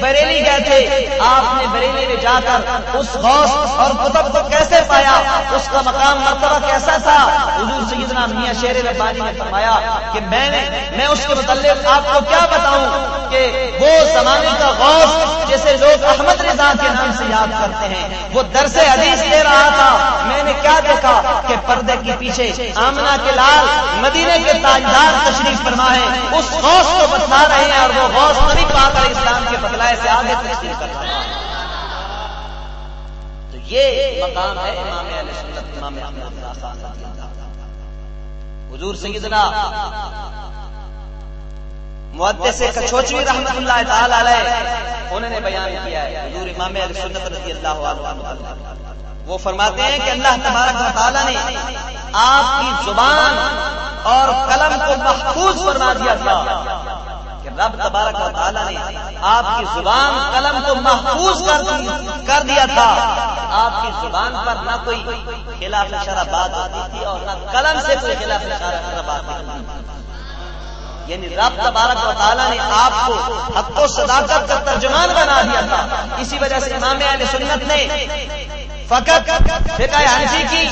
بریلی گئے تھے، آپ نے بریلی میں جا کر اس غوث اور کتب کو کیسے پایا؟ اس کا مقام مرتبہ کیسا تھا؟ حضور سیدنا میاں شیر ربانی نے فرمایا کہ میں نے، میں اس کے متعلق آپ کو کیا بتاؤں کہ وہ زمانے کا غوث جسے لوگ احمد رضا کے نام سے یاد کرتے ہیں، وہ درس حدیث دے رہا تھا۔ میں نے کیا دیکھا کہ پردے کے پیچھے آمنا کے لال مدینے کے تاجدار تشریف فرما ہے اس غوث کو بتلا رہے ہیں اور وہ غوث نبی پاک علیہ اسلام کے بدلائے سے آگے تشریف کر رہا ہے تو یہ مقام ہے امام علیہ سنت، امام احمد حضور سیدنا محدث کچھوچوی رحمت اللہ تعالی علیہ، انہوں نے بیان کیا ہے۔ حضور امام علیہ سنت رضی اللہ عنہ وہ فرماتے ہیں کہ اللہ تبارک و تعالی نے آپ کی زبان اور قلم کو محفوظ فرما دیا تھا۔ کہ رب تبارک و تعالی نے آپ کی زبان قلم کو محفوظ کر دیا تھا۔ آپ کی زبان پر نہ کوئی خلاف اشارہ بات آتی تھی اور نہ قلم سے کوئی خلاف اشارہ بات آتی تھی۔ یعنی رب تبارک و تعالیٰ نے آپ کو حق و صداقت کا ترجمان بنا دیا تھا۔ اسی وجہ سے امام علیہ سنت نے فقط فقہ حنفی کی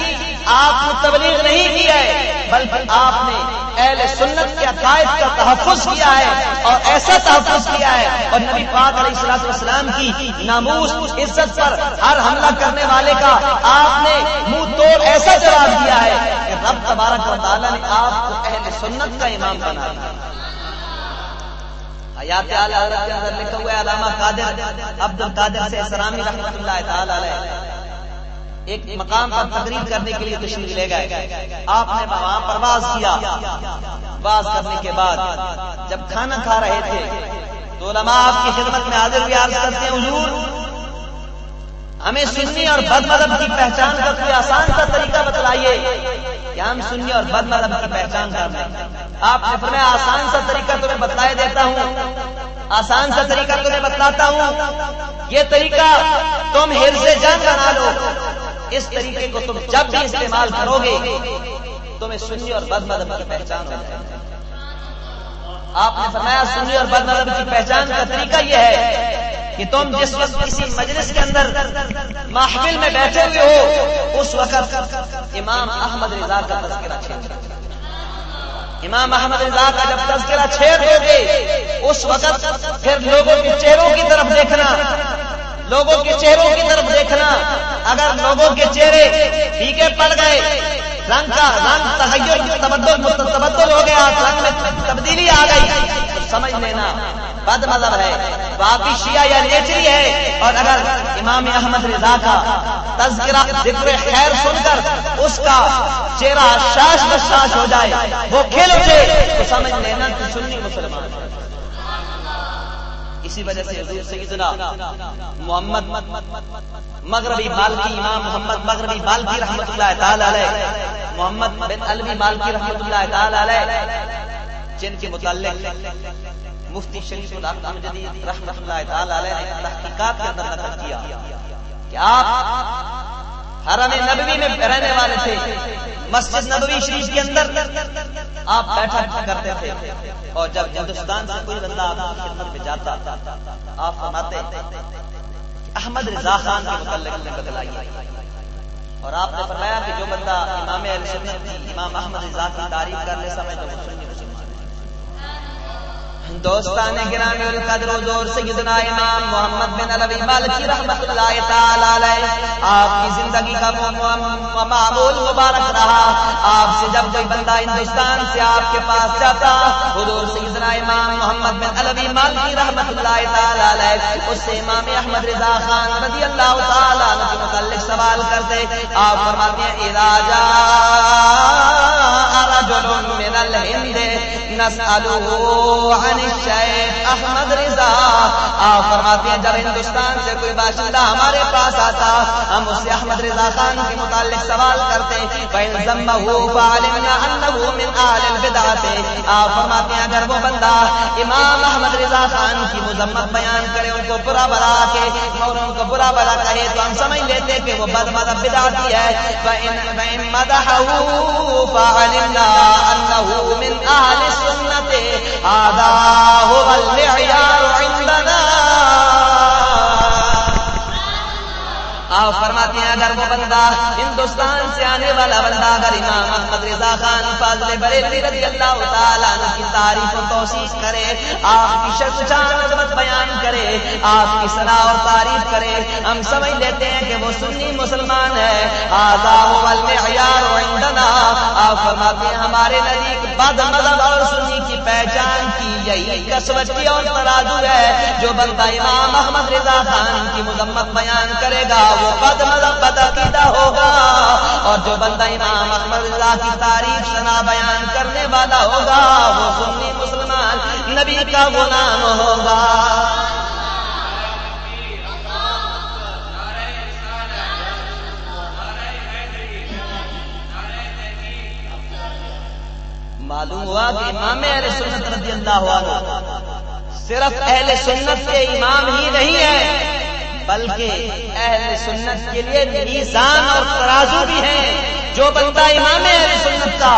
آپ کو تبلیغ نہیں کیا ہے، بلکہ آپ نے اہل سنت کے عقائد کا تحفظ کیا ہے اور ایسا تحفظ کیا ہے۔ اور نبی پاک علیہ السلام والسلام کی ناموس عزت پر ہر حملہ کرنے والے کا آپ نے منہ توڑ ایسا جواب دیا ہے کہ رب تبارک و تعالیٰ نے آپ کو اہل سنت کا امام بنا دیا۔ حیات اعلی حضرت کے اندر لکھا ہوا ہے، علامہ قادر عبد القادر سے اسلامی رحمۃ اللہ تعالی علیہ۔ ایک مقام پر تقریر کرنے کے لیے تشریف لے گئے۔ آپ نے وہاں پرواز کیا۔ باز کرنے کے بعد جب کھانا کھا رہے تھے، تو علماء آپ کی خدمت میں حاضر بھی عرض کرتے ہیں، حضور، ہمیں سنی اور بد مذہب کی پہچان کا کوئی آسان سا طریقہ بتلائیے۔ کہ ہم سنی اور بد مذہب کی پہچان کر لیں آپ نے فرمایا، آسان سا طریقہ تمہیں بتلائے دیتا ہوں۔ آسان سا طریقہ تمہیں بتلاتا ہوں۔ یہ طریقہ تم ہر سے جان بنا لو۔ اس طریقے کو تم جب بھی استعمال کرو گے، تمہیں سنی اور بد مذہب کی پہچان ہو جائے آپ نے فرمایا، سنی اور بد مذہب کی پہچان کا طریقہ یہ ہے کہ تم جس وقت کسی مجلس کے اندر محفل میں بیٹھے ہوئے ہو، اس وقت امام احمد رضا کا تذکرہ چھیڑ امام احمد رضا کا جب تذکرہ چھیڑ دو گے، اس وقت پھر لوگوں کے چہروں کی طرف دیکھنا لوگوں کے چہروں کی طرف دیکھنا۔ اگر لوگوں کے چہرے پھیکے پڑ گئے، رنگ کا رنگ تغیر، تبدل تبدل ہو گیا رنگ میں تبدیلی آ گئی۔ تو سمجھ لینا، بد مذہب ہے۔ باقی شیعہ یا نیچری ہے۔ اور اگر امام احمد رضا کا تذکرہ، ذکر خیر سن کر اس کا چہرہ شاش بشاش ہو جائے، وہ کھیل اٹھے، تو سمجھ لینا کہ سنی مسلمان اسی وجہ سے حضور سیدنا محمد مغربی مالکی امام محمد مغربی مالکی رحمت اللہ تعالی علیہ، محمد بن الوی مالکی رحمت اللہ تعالی علیہ، جن کے متعلق مفتی شریف الحمد جدید رحمت اللہ تعالی علیہ نے تحقیقات کے اندر نقل کیا کہ آپ حرم نبوی میں رہنے والے تھے۔ مسجد نبوی شریف کے اندر آپ بیٹھا کرتے تھے۔ اور جب ہندوستان سے کوئی بندہ آپ کی خدمت میں جاتا، آپ فرماتے احمد رضا خان کے متعلق نے بدلائی اور آپ نے فرمایا کہ جو بندہ امام علیہ امام احمد رضا کی تعریف کرنے سمے تو مسلم دوستان گرامی القدر و دور سیدنا امام محمد بن علوی مالکی رحمت اللہ تعالی علیہ، آپ کی زندگی کا معمول مبارک رہا۔ آپ سے جب کوئی بندہ ہندوستان سے آپ کے پاس جاتا، حضور سیدنا امام محمد بن علوی مالکی رحمت اللہ تعالی علیہ، اس سے امام احمد رضا خان رضی اللہ تعالی عنہ کے متعلق سوال کرتے۔ آپ فرماتے ہیں اذا جاء رجل من الهند عن الشیخ احمد رضا. آپ فرماتے ہیں، جب ہندوستان سے کوئی باشندہ ہمارے پاس آتا، ہم اس سے احمد رضا خان کے متعلق سوال کرتے آپ فرماتے ہیں، اگر وہ بندہ امام احمد رضا خان کی مذمت بیان کرے، ان کو برا بلا کے اور ان کو برا بلا کہے، تو ہم سمجھ لیتے کہ وہ بد مدب بداتی ہے۔ فعلمنا انه من اهل السنه آدھا ہو آپ فرماتے ہیں، اگر وہ بندہ ہندوستان سے آنے والا بندہ، اگر امام محمد رضا خان فاضل بریلوی رضی اللہ تعالیٰ عنہ کی تعریف و توصیف کرے، آپ کی شخص جان عظمت بیان کرے، آپ کی صلاح اور تعریف کرے، ہم سمجھ لیتے ہیں کہ وہ سنی مسلمان ہے۔ آزاد والمعیار عندنا، آپ فرماتے ہیں، ہمارے نزدیک بد مذہب اور سنی کی پہچان کی یہی کسوٹی اور ترازو ہے۔ جو بندہ امام محمد رضا خان کی مذمت بیان کرے گا وہ بد مذہب بد عقیدہ ہوگا؟ اور جو بندہ امام احمد اللہ کی تعریف سنا بیان کرنے والا ہوگا، وہ سنی مسلمان نبی کا غلام ہوگا۔ معلوم ہوا کہ امام اہل سنت رضی اللہ عنہ صرف اہل سنت کے امام ہی نہیں ہے بلکہ اہل سنت کے لیے میزان اور ترازو بھی ہیں۔ جو بندہ امام اہل سنت کا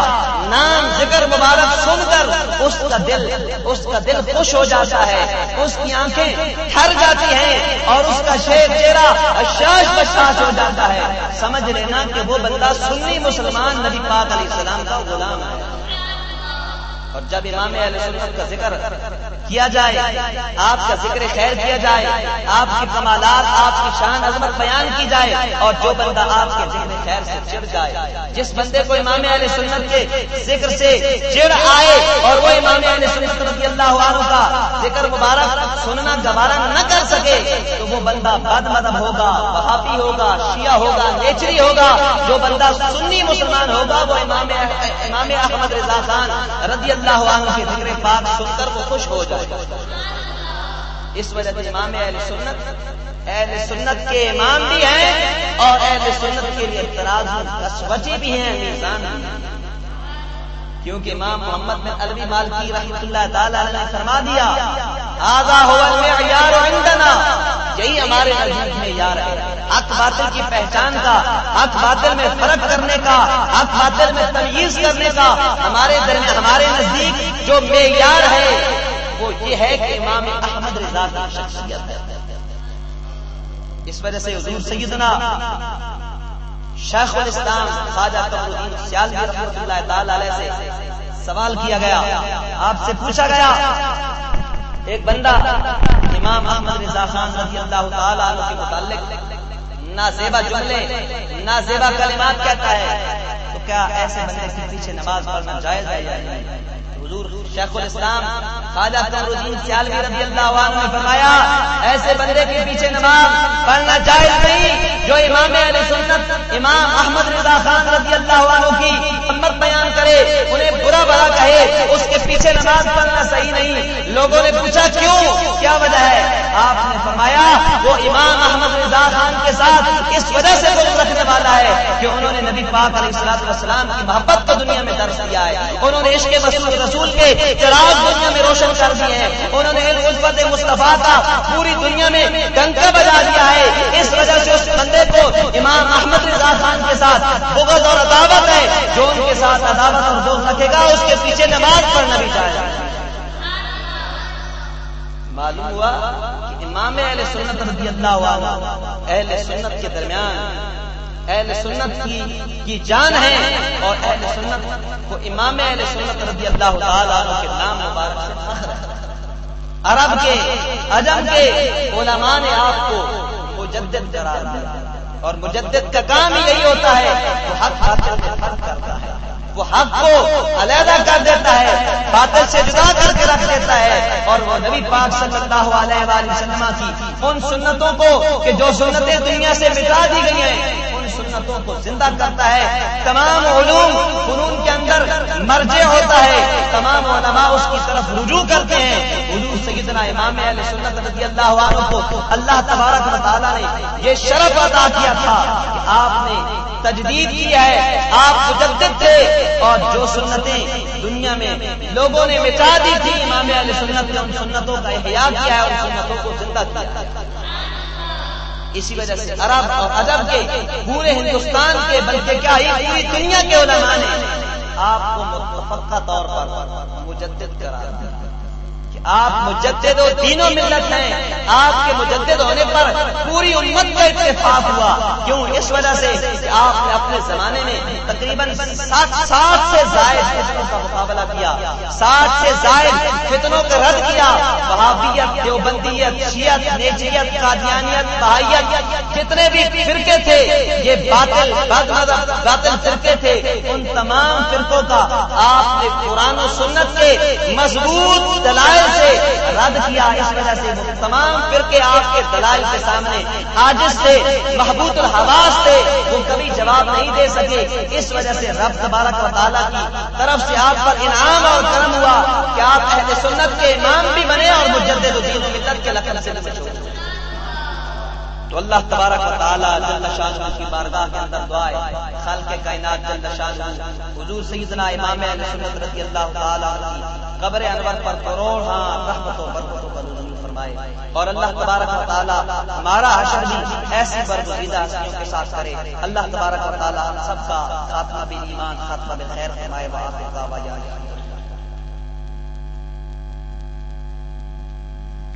نام ذکر مبارک سن کر اس کا دل اس کا دل خوش ہو جاتا ہے۔ اس کی آنکھیں ٹھر جاتی ہیں اور اس کا شیر چہرہ اشاش بشاش ہو جاتا ہے۔ سمجھ لینا کہ وہ بندہ سنی مسلمان نبی پاک علیہ السلام کا غلام ہے۔ اور جب امام علیہ سنت کا ذکر کیا جائے؟ آپ کا ذکر خیر کیا جائے؟ آپ کی کمالات، آپ کی شان عظمت بیان کی جائے اور جو بندہ آپ کے ذکر خیر سے چڑ جائے، جس بندے کو امام علیہ سنت کے ذکر سے چڑ آئے اور وہ امام علیہ سنت رضی اللہ عنہ کا ذکر مبارک سننا گوارا نہ کر سکے، تو وہ بندہ بد مدب ہوگا، وہابی ہوگا، شیعہ ہوگا، نیچری ہوگا، جو بندہ سنی مسلمان ہوگا، وہ امام امام احمد رضا خان رضی اللہ عنہ کے ذکر پاک سن کر وہ خوش ہو جائے۔ اس وجہ سے امام اہل سنت اہل سنت کے امام بھی ہیں اور اہل سنت کے لیے اعتراض کسوٹی بھی ہیں، میزان کیونکہ امام محمد بن الوی مالکی رحمۃ اللہ تعالی نے فرما دیا آزا ہو المعیار عندنا. یہی ہمارے نزدیک میں یار ہے۔ حق باطل کی پہچان کا، حق باطل میں فرق کرنے کا، حق باطل میں تمیز کرنے کا۔ ہمارے درمیان، ہمارے نزدیک جو معیار ہے وہ یہ ہے کہ امام احمد رضا کی شخصیت ہے۔ اس وجہ سے حضور سیدنا شیخ الاسلام خواجہ قمر سیالوی رحمۃ اللہ تعالی علیہ سے سوال کیا گیا۔ آپ سے پوچھا گیا، ایک بندہ امام احمد رضا خان رضی اللہ تعالی عنہ کے متعلق نازیبا جملے نازیبا کلمات کہتا ہے۔ تو کیا ایسے بندے کے پیچھے نماز پڑھنا جائز ہے یا نہیں؟ حضور شیخ الاسلام خواجہ الدین سیالوی رضی اللہ عنہ نے فرمایا، ایسے بندے کے پیچھے نماز پڑھنا جائز نہیں، جو امام علیہ سنت، امام احمد رضا خان رضی اللہ عنہ کی ہمت بیان کرے، انہیں برا بڑا کہے، اس کے پیچھے نماز پڑھنا صحیح نہیں۔ لوگوں نے پوچھا کیوں؟ کیا وجہ ہے؟ آپ نے فرمایا، وہ امام احمد رضا خان کے ساتھ اس وجہ سے بول رکھنے والا ہے کہ انہوں نے نبی پاک علیہ السلام کی محبت کو دنیا میں درج کیا ہے۔ انہوں نے عشق مسلم رسول کے چراغ دنیا میں روشن کر دیے ہیں۔ انہوں نے علم مصطفیٰ کا پوری دنیا میں ڈنکا بجا دیا ہے۔ اس وجہ سے اس بندے کو امام احمد رضا خان کے ساتھ بغض اور عداوت ہے جو ان کے ساتھ عداوت اور بغض رکھے گا، اس کے پیچھے نماز پڑھنا بھی چاہے معلوم ہوا کہ امام اہل سنت رضی اللہ عنہ، اہل سنت کے درمیان اہل سنت کی کی جان ہے اور اہل سنت کو امام اہل سنت رضی اللہ تعالیٰ کے نام مبارک سے فخر ہے۔ عرب کے، عجم کے علماء نے آپ کو مجدد قرار دیا۔ اور مجدد کا کام ہی یہی ہوتا ہے وہ حق حاصل کرتا ہے۔ وہ حق کو علیحدہ کر دیتا ہے، باطل سے جدا کر کے رکھ دیتا ہے۔ اور وہ نبی پاک صلی اللہ علیہ وسلم کی ان سنتوں کو کہ جو سنتیں دنیا سے مٹا دی گئی ہیں سنتوں کو زندہ کرتا ہے۔ تمام علوم فنون کے اندر مرجع ہوتا ہے۔ تمام علماء اس کی طرف رجوع کرتے ہیں۔ حضور سیدنا امام علیہ سنت رضی اللہ عنہ کو اللہ تبارک و تعالیٰ نے یہ شرف ادا کیا تھا کہ آپ نے تجدید کیا ہے۔ آپ مجدد تھے اور جو سنتیں دنیا میں لوگوں نے مٹا دی تھی امام علیہ سنت نے ان سنتوں کا احیاء کیا ہے ان سنتوں کو زندہ کیا۔ اسی وجہ سے عرب اور ادب کے، پورے ہندوستان کے، بلکہ کیا ہی پوری دنیا کے علماء نے آپ کو متفقہ طور پر مجدد کرا دیا۔ آپ مجدد و تینوں ملت ہیں۔ آپ کے مجدد ہونے پر پوری امت کا اتفاق ہوا۔ کیوں؟ اس وجہ سے کہ آپ نے اپنے زمانے میں تقریباً سات سات سے زائد فتنوں کا مقابلہ کیا۔ سات سے زائد فتنوں کا رد کیا۔ وہابیت، دیوبندیت، شیعت نیجیت قادیانیت بہائیت کتنے بھی فرقے تھے، یہ باطل باطل فرقے تھے۔ ان تمام فرقوں کا آپ نے قرآن و سنت کے مضبوط دلائل سے رد کیا اس وجہ سے تمام فرقے آپ کے دلائل کے سامنے آجز تھے محبوط الحواس تھے، وہ کبھی جواب نہیں دے سکے۔ اس وجہ سے رب تبارک و تعالیٰ کی طرف سے آپ پر انعام اور کرم ہوا کہ آپ اہل سنت کے امام بھی بنے اور مجدد الدین ملت کے لقب سے نہ تو اللہ تبارک و تعالیٰ جل شاہ کی بارگاہ کے اندر دعائے خال کے کائنات جل شاہ حضور سیدنا امام اہل سنت رضی اللہ تعالی تعالیٰ قبر انور پر کروڑ ہاں رحمتوں برکتوں پر نزول فرمائے۔ اور اللہ تبارک و تعالیٰ ہمارا حشر بھی ایسی برگزیدہ ہستیوں کے ساتھ کرے۔ اللہ تبارک و تعالیٰ سب کا خاتمہ بھی ایمان، خاتمہ بھی خیر فرمائے۔ وآخر دعوانا۔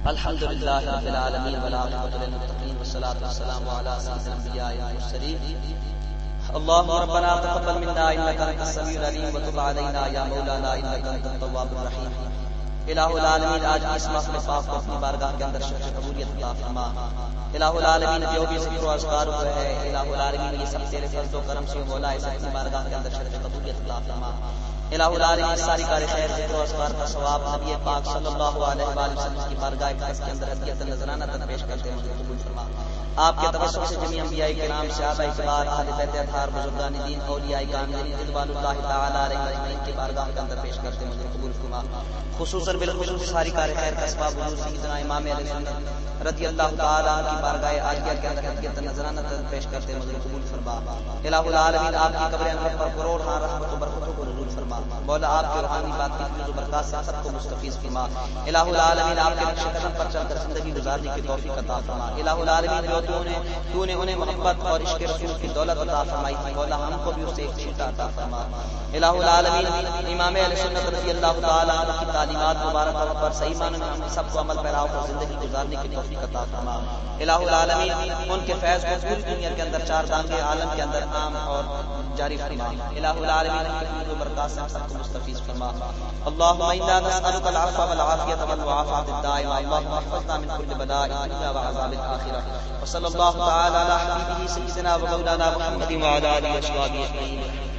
الحمد للہ رب العالمین والعاقبۃ للمتقین والصلاة والسلام علی سید الانبیاء والمرسلین اللهم ربنا تقبل منا انك انت السميع العليم وتب علينا يا مولانا انك انت التواب الرحيم الہ العالمین، آج اس محفل پاک کو اپنی بارگاہ کے اندر شرف قبولیت عطا فرما. الہ العالمین، جو بھی ذکر و اذکار ہوئے ہے الہ العالمین، یہ سب تیرے فضل و کرم سے مولا اس اپنی بارگاہ کے اندر شرف قبولیت عطا فرما. الہ العالمین ساری کار خیر ذکر و اذکار کا ثواب نبی پاک صلی اللہ علیہ وآلہ وسلم کی بارگاہ کے اندر ہدیت نظرانہ تک پیش کرتے ہیں قبول فرما۔ آپ کے توسط سے جميع انبیاء کرام صحابہ اکبار اہل بیت اطہار، بزرگان دین، اولیاء کاملین رضوان اللہ تعالی علیہ اجمعین کی بارگاہ کے اندر پیش کرتے ہیں قبول فرما۔ خصوصاً بالخصوص ساری کار خیر کا اسباب حضور سیدنا امام علیہ سنت رضی اللہ تعالی عنہ کی بارگاہ عالیہ کے اندر ہدیت نذرانہ تک پیش کرتے ہیں قبول فرما۔ الہ العالمین، آپ کی قبر انور پر کروڑ ہاں رحمت و برکتوں کو نزول فرما۔ مولا، آپ کے روحانی بات کی فضل برکات سے سب کو مستفیض فرما۔ الہ العالمین، آپ کے نقش قدم پر چل کر زندگی گزارنے کی توفیق عطا فرما۔ الہ العالمین جو تو نے تو نے انہیں محبت اور عشق رسول کی دولت عطا فرمائی تھی۔ مولا ہم کو بھی اسے ایک چھوٹا عطا فرما۔ الہ العالمین، امام علیہ سنت رضی اللہ تعالی عنہ کی تعلیمات مبارکہ پر صحیح معنی میں ہم سب کو عمل پیراؤ کر زندگی گزارنے کی توفیق عطا فرما۔ الہ العالمین، ان کے فیض کو پوری دنیا کے اندر چار دانگے، عالم کے اندر عام اور جاری فرما۔ الہ العالمین کی فضل و برکات سے سب کو مستفیض فرما۔ اللهم انا نسالك العفو والعافيه والمعافاه الدائمه اللهم احفظنا من كل بلاء الدنيا وعذاب الاخره وصلى الله تعالى على حبيبه سيدنا ومولانا محمد وعلى اله وصحبه اجمعين